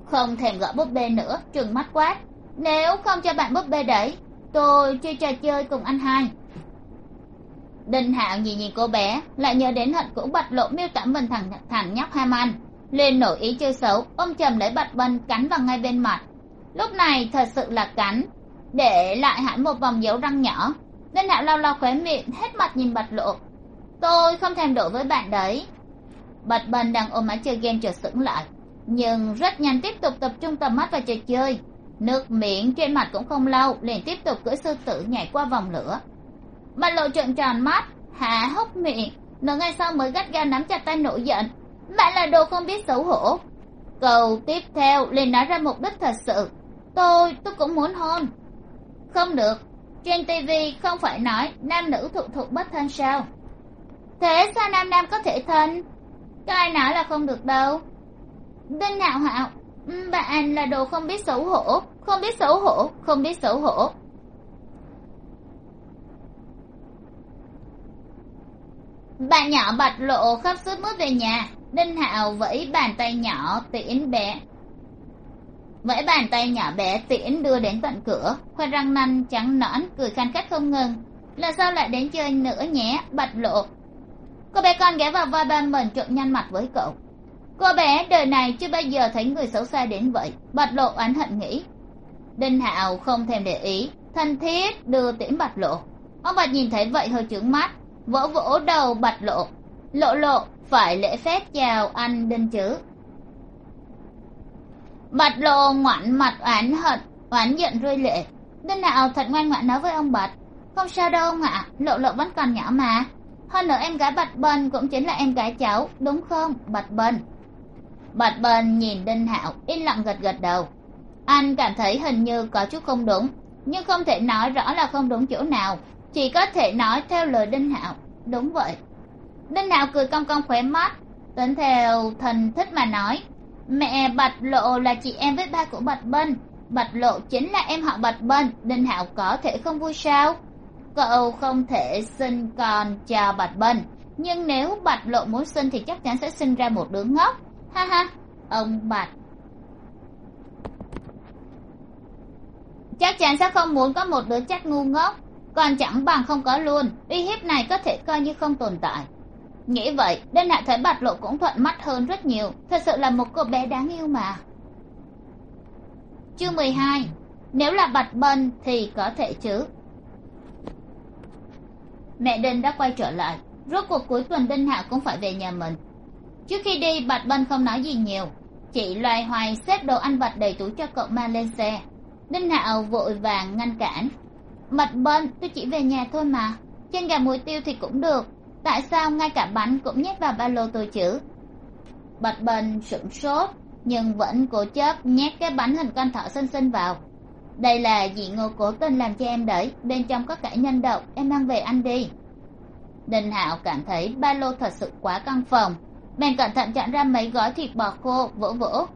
Không thèm gọi búp bê nữa, trừng mắt quát nếu không cho bạn búp bê đẩy tôi chơi trò chơi cùng anh hai. Đinh hạo nhìn nhìn cô bé, lại nhớ đến hận cũ bạch lộ miêu tả mình thằng thằng nhóc ham ăn liền nổi ý chơi xấu, ôm chầm lấy bạch bân cắn vào ngay bên mặt. Lúc này thật sự là cắn, để lại hẳn một vòng dấu răng nhỏ. Đinh hạo lau lau khóe miệng, hết mặt nhìn bạch lộ. Tôi không thèm đổ với bạn đấy. Bạch bân đang ôm máy chơi game chợt sững lại, nhưng rất nhanh tiếp tục tập trung tầm mắt vào trò chơi nước miệng trên mặt cũng không lâu, liền tiếp tục cưỡi sư tử nhảy qua vòng lửa. Bạch lộ trợn tròn mắt, há hốc miệng, nửa ngày sau mới gắt gao nắm chặt tay nổi giận. Bạn là đồ không biết xấu hổ. Câu tiếp theo liền nói ra mục đích thật sự. Tôi tôi cũng muốn hôn. Không được. Trên tv không phải nói nam nữ thụ thụ bất thân sao? Thế sao nam nam có thể thân? Có ai nói là không được đâu? Đinh hạo hạo bạn là đồ không biết xấu hổ. Không biết xấu hổ, không biết xấu hổ. Bà nhỏ bạch lộ khắp sướt mướt về nhà. Đinh hạo vẫy bàn tay nhỏ tiễn bé. Vẫy bàn tay nhỏ bé tiễn đưa đến tận cửa. Khoe răng nanh, trắng nõn, cười khanh khách không ngừng. Là sao lại đến chơi nữa nhé bạch lộ. Cô bé con ghé vào vai ba mình trộn nhăn mặt với cậu cô bé đời này chưa bao giờ thấy người xấu xa đến vậy bạch lộ oán hận nghĩ. Đinh hạo không thèm để ý, thân thiết đưa tiễn bạch lộ. Ông bạch nhìn thấy vậy hơi trướng mắt, vỗ vỗ đầu bạch lộ. Lộ lộ, phải lễ phép chào anh đinh chứ. Bạch lộ ngoạn mặt oán hận, oán giận rơi lệ. Đinh hạo thật ngoan ngoãn nói với ông bạch, không sao đâu ông ạ, lộ lộ vẫn còn nhỏ mà. Hơn nữa em gái bạch bân cũng chính là em gái cháu, đúng không, bạch bân bạch bần nhìn đinh hạo yên lặng gật gật đầu. Anh cảm thấy hình như có chút không đúng, nhưng không thể nói rõ là không đúng chỗ nào, chỉ có thể nói theo lời đinh hạo. Đúng vậy. Đinh hạo cười cong cong khóe mắt tính theo thần thích mà nói, mẹ bạch lộ là chị em với ba của bạch bân. Bạch lộ chính là em họ bạch bân, đinh hạo có thể không vui sao? Cậu không thể sinh con cho bạch bân, nhưng nếu bạch lộ muốn sinh thì chắc chắn sẽ sinh ra một đứa ngốc ha ha, ông bạch. Chắc chắn sẽ không muốn có một đứa chắc ngu ngốc, còn chẳng bằng không có luôn. Uy hiếp này có thể coi như không tồn tại. Nghĩ vậy đinh hạ thấy bạch lộ cũng thuận mắt hơn rất nhiều. Thật sự là một cô bé đáng yêu mà. Chương mười hai. Nếu là bạch bân thì có thể chứ? Mẹ đinh đã quay trở lại. Rốt cuộc cuối tuần đinh hạ cũng phải về nhà mình trước khi đi, bạch bân không nói gì nhiều. Chỉ loay hoay xếp đồ ăn vặt đầy túi cho cậu mang lên xe đinh hạo vội vàng ngăn cản. Bạch bân, tôi chỉ về nhà thôi mà. Chân gà muối tiêu thì cũng được. Tại sao ngay cả bánh cũng nhét vào ba lô tôi chứ? Bạch bân sửng sốt, nhưng vẫn cố chấp nhét cái bánh hình con thỏ xinh xinh vào. Đây là dị ngô cố tình làm cho em đấy bên trong có cả nhân đậu em mang về ăn đi. Đình hạo cảm thấy ba lô thật sự quá căng phòng bèn cẩn thận chọn ra mấy gói thịt bò khô vỗ vỗ.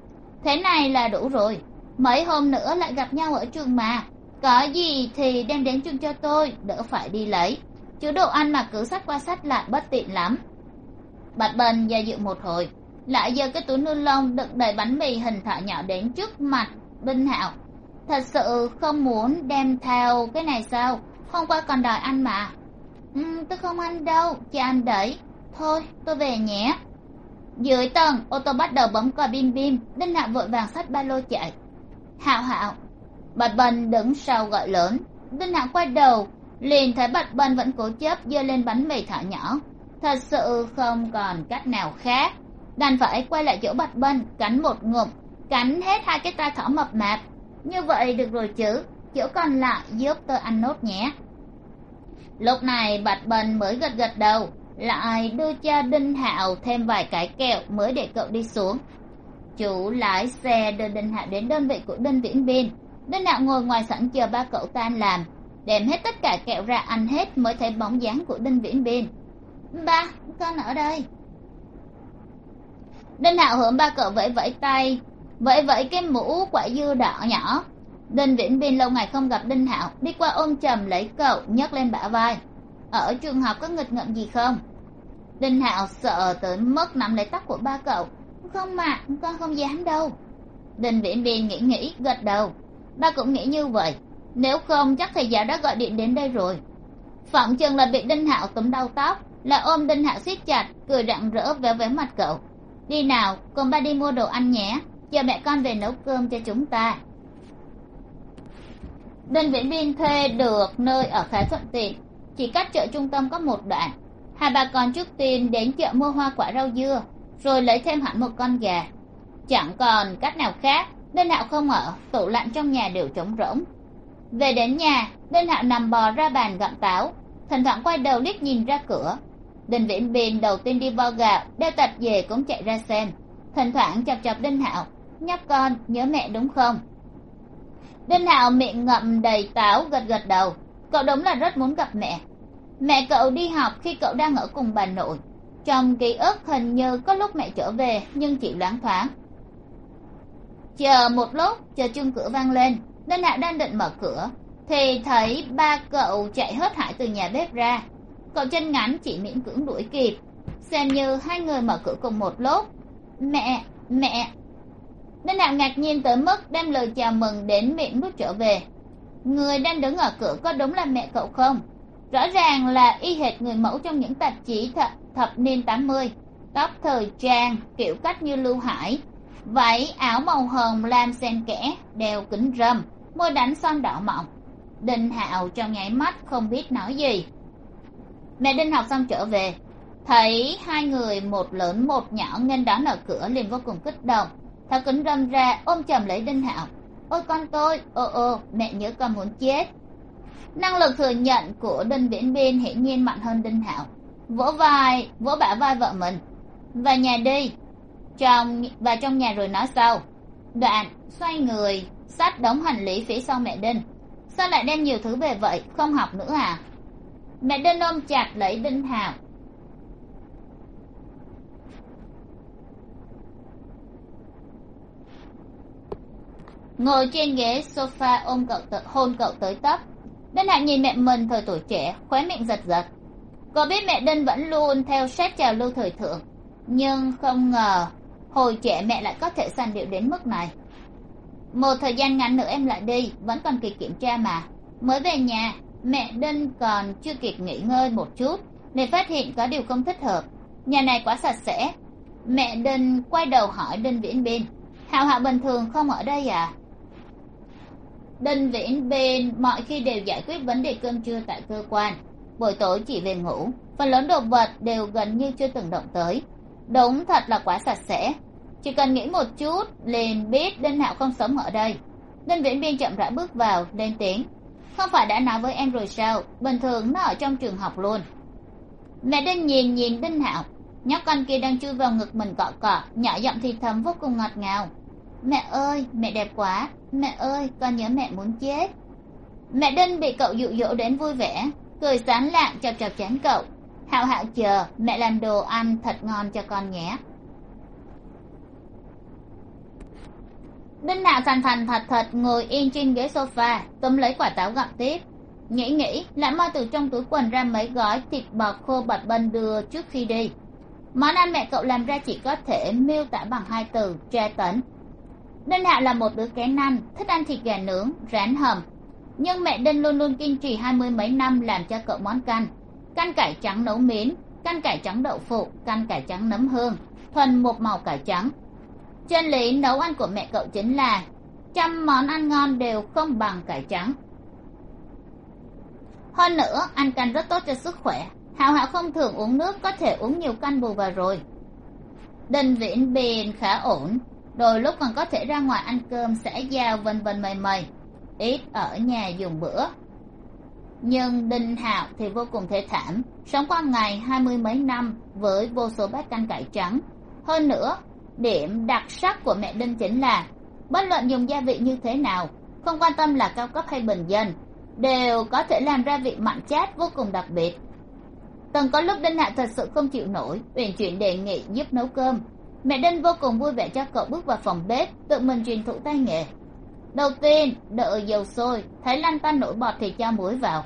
Thế này là đủ rồi. Mấy hôm nữa lại gặp nhau ở trường mà. Có gì thì đem đến trường cho tôi đỡ phải đi lấy. Chứ đồ ăn mà cứ sách qua sách lại bất tiện lắm. Bạch bần do dự một hồi. Lại giơ cái túi ni lông đựng đầy bánh mì hình thọ nhỏ đến trước mặt đinh hạo. Thật sự không muốn đem theo cái này sao? Hôm qua còn đòi ăn mà. Ừ, tôi không ăn đâu chị ăn đấy. Thôi tôi về nhé dưới tầng, ô tô bắt đầu bấm còi bim bim đinh hạo vội vàng xách ba lô chạy. Hạo hạo. Bạch bần đứng sau gọi lớn. Đinh hạo quay đầu, liền thấy bạch bần vẫn cố chấp giơ lên bánh mì thở nhỏ. Thật sự không còn cách nào khác. Đành phải quay lại chỗ bạch bân cắn một ngụm, cắn hết hai cái tai thỏ mập mạp. Như vậy được rồi chứ, chỗ còn lại giúp tôi ăn nốt nhé. Lúc này bạch bần mới gật gật đầu lại đưa cho đinh hạo thêm vài cái kẹo mới để cậu đi xuống? Chủ lái xe đưa đinh hạo đến đơn vị của đinh viễn biên đinh hạo ngồi ngoài sẵn chờ ba cậu tan làm. Đem hết tất cả kẹo ra ăn hết mới thấy bóng dáng của đinh viễn biên ba, con ở đây. Đinh hạo hướng ba cậu vẫy vẫy tay, vẫy vẫy cái mũ quả dưa đỏ nhỏ. Đinh viễn biên lâu ngày không gặp đinh hạo, đi qua ôm chầm lấy cậu, nhấc lên bả vai. Ở trường học có nghịch ngợm gì không? Đinh hạo sợ tới mất nắm lấy tóc của ba cậu. Không mà, con không dám đâu. Đinh viễn biên nghĩ nghĩ, gật đầu. Ba cũng nghĩ như vậy. Nếu không, chắc thầy giáo đã gọi điện đến đây rồi. Phỏng chừng là bị đinh hạo túm đau tóc, là ôm đinh hạo siết chặt, cười rạng rỡ véo véo mặt cậu. Đi nào con ba đi mua đồ ăn nhé. Giờ mẹ con về nấu cơm cho chúng ta. Đinh viễn biên thuê được nơi ở khá thuận tiện. Chỉ cách chợ trung tâm có một đoạn hai bà con trước tiên đến chợ mua hoa quả rau dưa, rồi lấy thêm hẳn một con gà. Chẳng còn cách nào khác đinh hạo không ở, tủ lạnh trong nhà đều trống rỗng. Về đến nhà đinh hạo nằm bò ra bàn gặm táo, thỉnh thoảng quay đầu liếc nhìn ra cửa. Đinh viễn Bình đầu tiên đi vo gạo, đeo tạp về cũng chạy ra xem. Thỉnh thoảng chọc chọc đinh hạo, nhóc con, nhớ mẹ đúng không? Đinh hạo miệng ngậm đầy táo gật gật đầu, cậu đúng là rất muốn gặp mẹ mẹ cậu đi học khi cậu đang ở cùng bà nội. Trong ký ức, hình như có lúc mẹ trở về, nhưng chỉ loáng thoáng. Chờ một lúc, chờ chuông cửa vang lên. Nên hạ đang định mở cửa, thì thấy ba cậu chạy hớt hải từ nhà bếp ra. Cậu chân ngắn, chỉ miễn cưỡng đuổi kịp. Xem như hai người mở cửa cùng một lúc. Mẹ mẹ. Nên hạ ngạc nhiên tới mức đem lời chào mừng đến miệng bước trở về. Người đang đứng ở cửa có đúng là mẹ cậu không? Rõ ràng là y hệt người mẫu trong những tạp chí thập, thập niên tám mươi. Tóc thời trang kiểu cách như lưu hải. Váy áo màu hồng lam xen kẽ đeo kính râm môi đánh son đỏ mọng. Đinh hạo trong nháy mắt không biết nói gì. Mẹ đinh học xong trở về. Thấy hai người một lớn một nhỏ nghênh đón ở cửa liền vô cùng kích động. Tháo kính râm ra ôm chầm lấy đinh hạo. Ôi con tôi ô ô mẹ nhớ con muốn chết năng lực thừa nhận của đinh viễn biên hiển nhiên mạnh hơn đinh hạo. Vỗ vai vỗ bả vai vợ mình. Và nhà đi. Trong và trong nhà rồi nói sau. Đoạn xoay người sát đống hành lý phía sau mẹ đinh. Sao lại đem nhiều thứ về vậy? Không học nữa à? Mẹ đinh ôm chặt lấy đinh hạo. Ngồi trên ghế sofa ôm cậu tự, hôn cậu tới tấp đinh hạnh nhìn mẹ mình thời tuổi trẻ, khóe miệng giật giật. Có biết mẹ đinh vẫn luôn theo sát trào lưu thời thượng, nhưng không ngờ hồi trẻ mẹ lại có thể sành điệu đến mức này. Một thời gian ngắn nữa em lại đi, vẫn còn kịp kiểm tra mà. Mới về nhà, mẹ đinh còn chưa kịp nghỉ ngơi một chút để phát hiện có điều không thích hợp. Nhà này quá sạch sẽ. Mẹ đinh quay đầu hỏi đinh viễn biên hạo hạo bình thường không ở đây à? Đinh viễn bên mọi khi đều giải quyết vấn đề cơm trưa tại cơ quan. Buổi tối chỉ về ngủ, phần lớn đồ vật đều gần như chưa từng động tới. Đúng thật là quá sạch sẽ. Chỉ cần nghĩ một chút, liền biết đinh hạo không sống ở đây. Đinh viễn biên chậm rãi bước vào, lên tiếng. Không phải đã nói với em rồi sao? Bình thường nó ở trong trường học luôn. Mẹ đinh nhìn nhìn đinh hạo. Nhóc con kia đang chui vào ngực mình cọ cọ, nhỏ giọng thì thầm vô cùng ngọt ngào mẹ ơi, mẹ đẹp quá. Mẹ ơi, con nhớ mẹ muốn chết. Mẹ đinh bị cậu dụ dỗ đến vui vẻ, cười sán lạng chọc chọc chán cậu. Hạo hạo chờ, mẹ làm đồ ăn thật ngon cho con nhé. Đinh hạo thành thành thật thật ngồi yên trên ghế sofa, túm lấy quả táo gặm tiếp. Nghĩ nghĩ lại mo từ trong túi quần ra mấy gói thịt bò khô bạch bân đưa trước khi đi. Món ăn mẹ cậu làm ra chỉ có thể miêu tả bằng hai từ tra tấn đinh hạo là một đứa kén ăn thích ăn thịt gà nướng rán hầm. Nhưng mẹ đinh luôn luôn kiên trì hai mươi mấy năm làm cho cậu món canh. Canh cải trắng nấu miến canh cải trắng đậu phụ canh cải trắng nấm hương thuần một màu cải trắng. Chân lý nấu ăn của mẹ cậu chính là trăm món ăn ngon đều không bằng cải trắng. Hơn nữa ăn canh rất tốt cho sức khỏe. Hào hạo không thường uống nước có thể uống nhiều canh bù vào rồi. Đinh viễn bền, khá ổn đôi lúc còn có thể ra ngoài ăn cơm xã giao vân vân mầy mầy ít ở nhà dùng bữa. Nhưng đinh hạo thì vô cùng thê thảm. Sống qua ngày hai mươi mấy năm với vô số bát canh cải trắng. Hơn nữa, điểm đặc sắc của mẹ đinh chính là bất luận dùng gia vị như thế nào, không quan tâm là cao cấp hay bình dân, đều có thể làm ra vị mặn chát vô cùng đặc biệt. Từng có lúc đinh hạo thật sự không chịu nổi uyển chuyển đề nghị giúp nấu cơm mẹ đinh vô cùng vui vẻ cho cậu bước vào phòng bếp, tự mình truyền thụ tay nghề. Đầu tiên, đợi dầu sôi, thấy lăn tăn nổi bọt thì cho muối vào.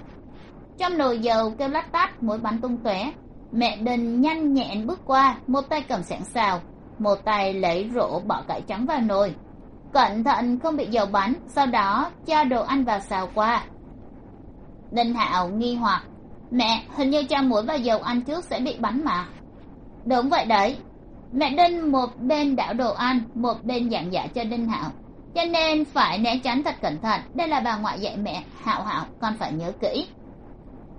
Trong nồi dầu kêu lách tát, muối bắn tung tóe. Mẹ đinh nhanh nhẹn bước qua, một tay cầm sẻng xào, một tay lấy rổ bỏ cải trắng vào nồi. Cẩn thận không bị dầu bắn, sau đó cho đồ ăn vào xào qua. Đinh hạo nghi hoặc, mẹ, hình như cho muối vào dầu ăn trước sẽ bị bắn mà. Đúng vậy đấy mẹ đinh một bên đảo đồ ăn một bên giảng giải cho đinh hạo. Cho nên phải né tránh thật cẩn thận. Đây là bà ngoại dạy mẹ hạo hạo con phải nhớ kỹ.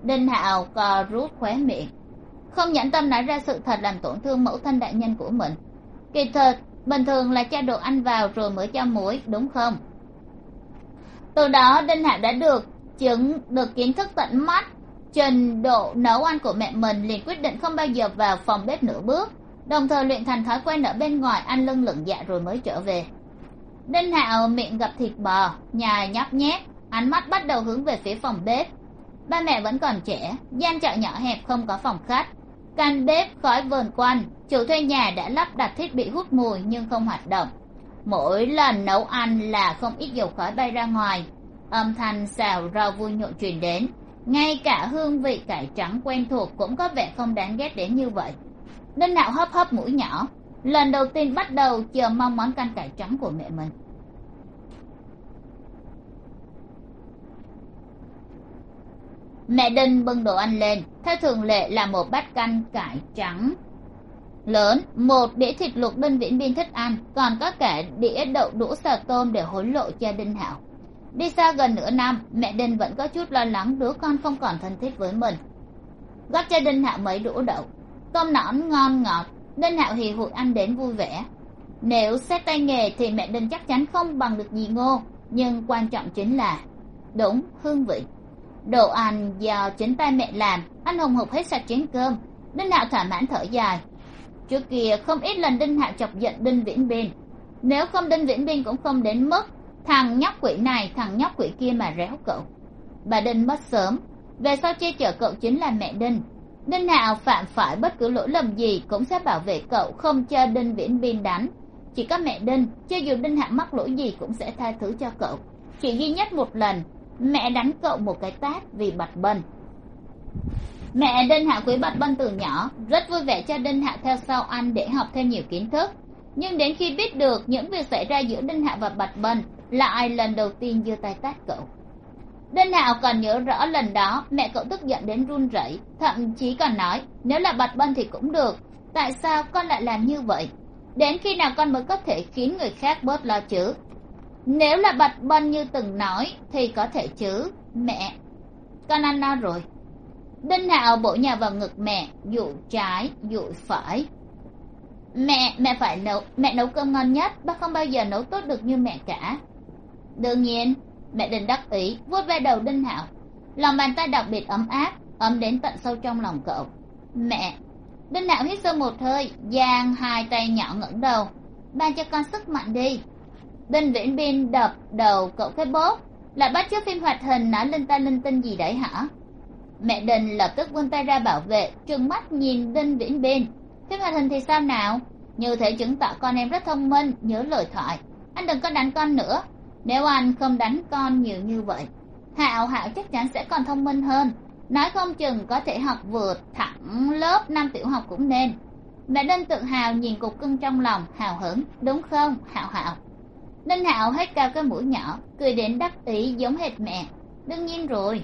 Đinh hạo cò rút khóe miệng. Không nhẫn tâm nói ra sự thật làm tổn thương mẫu thân đại nhân của mình. Kỳ thật, bình thường là cho đồ ăn vào rồi mới cho muối đúng không? Từ đó đinh hạo đã được chứng được kiến thức tận mắt. Trình độ nấu ăn của mẹ mình liền quyết định không bao giờ vào phòng bếp nửa bước đồng thời luyện thành thói quen ở bên ngoài ăn lưng lửng dạ rồi mới trở về. Đinh hạo miệng gặp thịt bò nhà nhóc nhép ánh mắt bắt đầu hướng về phía phòng bếp. Ba mẹ vẫn còn trẻ, gian trọ nhỏ hẹp không có phòng khách. Căn bếp khói vờn quanh, chủ thuê nhà đã lắp đặt thiết bị hút mùi nhưng không hoạt động. Mỗi lần nấu ăn là không ít dầu khói bay ra ngoài. Âm thanh xào rau vui nhộn truyền đến. Ngay cả hương vị cải trắng quen thuộc cũng có vẻ không đáng ghét đến như vậy đinh nạo hấp hấp mũi nhỏ. Lần đầu tiên bắt đầu chờ mong món canh cải trắng của mẹ mình. Mẹ đinh bưng đồ ăn lên. Theo thường lệ là một bát canh cải trắng. Lớn, một đĩa thịt luộc đinh viễn biên thích ăn, còn có cả đĩa đậu đũa xà tôm để hối lộ cho đinh hảo đi xa gần nửa năm, mẹ đinh vẫn có chút lo lắng đứa con không còn thân thiết với mình. Góp cho đinh hạo mấy đũa đậu tôm nõn ngon ngọt đinh hạo hì hụi ăn đến vui vẻ. Nếu xét tay nghề thì mẹ đinh chắc chắn không bằng được gì ngô, nhưng quan trọng chính là, đúng, hương vị. Đồ ăn do chính tay mẹ làm, anh hùng hục hết sạch chén cơm. Đinh hạo thỏa mãn thở dài. Trước kia không ít lần đinh hạo chọc giận đinh viễn biên. Nếu không đinh viễn biên cũng không đến mức thằng nhóc quỷ này, thằng nhóc quỷ kia mà réo cậu. Bà đinh mất sớm. Về sau che chở cậu chính là mẹ đinh đinh hạo phạm phải bất cứ lỗi lầm gì cũng sẽ bảo vệ cậu không cho đinh viễn biên đánh. Chỉ có mẹ đinh, cho dù đinh hạo mắc lỗi gì cũng sẽ tha thứ cho cậu. Chỉ duy nhất một lần, mẹ đánh cậu một cái tát vì bạch bân. Mẹ đinh hạ quý bạch bân từ nhỏ, rất vui vẻ cho đinh hạ theo sau anh để học thêm nhiều kiến thức. Nhưng đến khi biết được những việc xảy ra giữa đinh hạ và bạch bân lại lần đầu tiên giơ tay tát cậu? Đinh hạo còn nhớ rõ lần đó mẹ cậu tức giận đến run rẩy, thậm chí còn nói, nếu là bạch bân thì cũng được, tại sao con lại làm như vậy? Đến khi nào con mới có thể khiến người khác bớt lo chứ? Nếu là bạch bân như từng nói thì có thể chứ, mẹ. Con ăn no rồi. Đinh hạo bổ nhà vào ngực mẹ, dụ trái, dụ phải. Mẹ mẹ phải nấu, mẹ nấu cơm ngon nhất, bác không bao giờ nấu tốt được như mẹ cả. Đương nhiên mẹ đình đắc ý, vuốt ve đầu đinh hạo. Lòng bàn tay đặc biệt ấm áp, ấm đến tận sâu trong lòng cậu. Mẹ, đinh hạo hít sâu một hơi, giang hai tay nhỏ ngẩng đầu. Ban cho con sức mạnh đi. Đinh viễn biên đập đầu cậu cái bốt. Lại bắt chước phim hoạt hình nói linh ta linh tinh gì đấy hả? Mẹ đình lập tức vươn tay ra bảo vệ, trừng mắt nhìn đinh viễn biên phim hoạt hình thì sao nào? Như thể chứng tỏ con em rất thông minh, nhớ lời thoại. Anh đừng có đánh con nữa nếu anh không đánh con nhiều như vậy hạo hạo chắc chắn sẽ còn thông minh hơn. Nói không chừng có thể học vượt thẳng lớp năm tiểu học cũng nên. Mẹ đinh tự hào nhìn cục cưng trong lòng, hào hứng, đúng không, hạo hạo? Đinh hạo hết cao cái mũi nhỏ, cười đến đắc ý giống hệt mẹ. Đương nhiên rồi.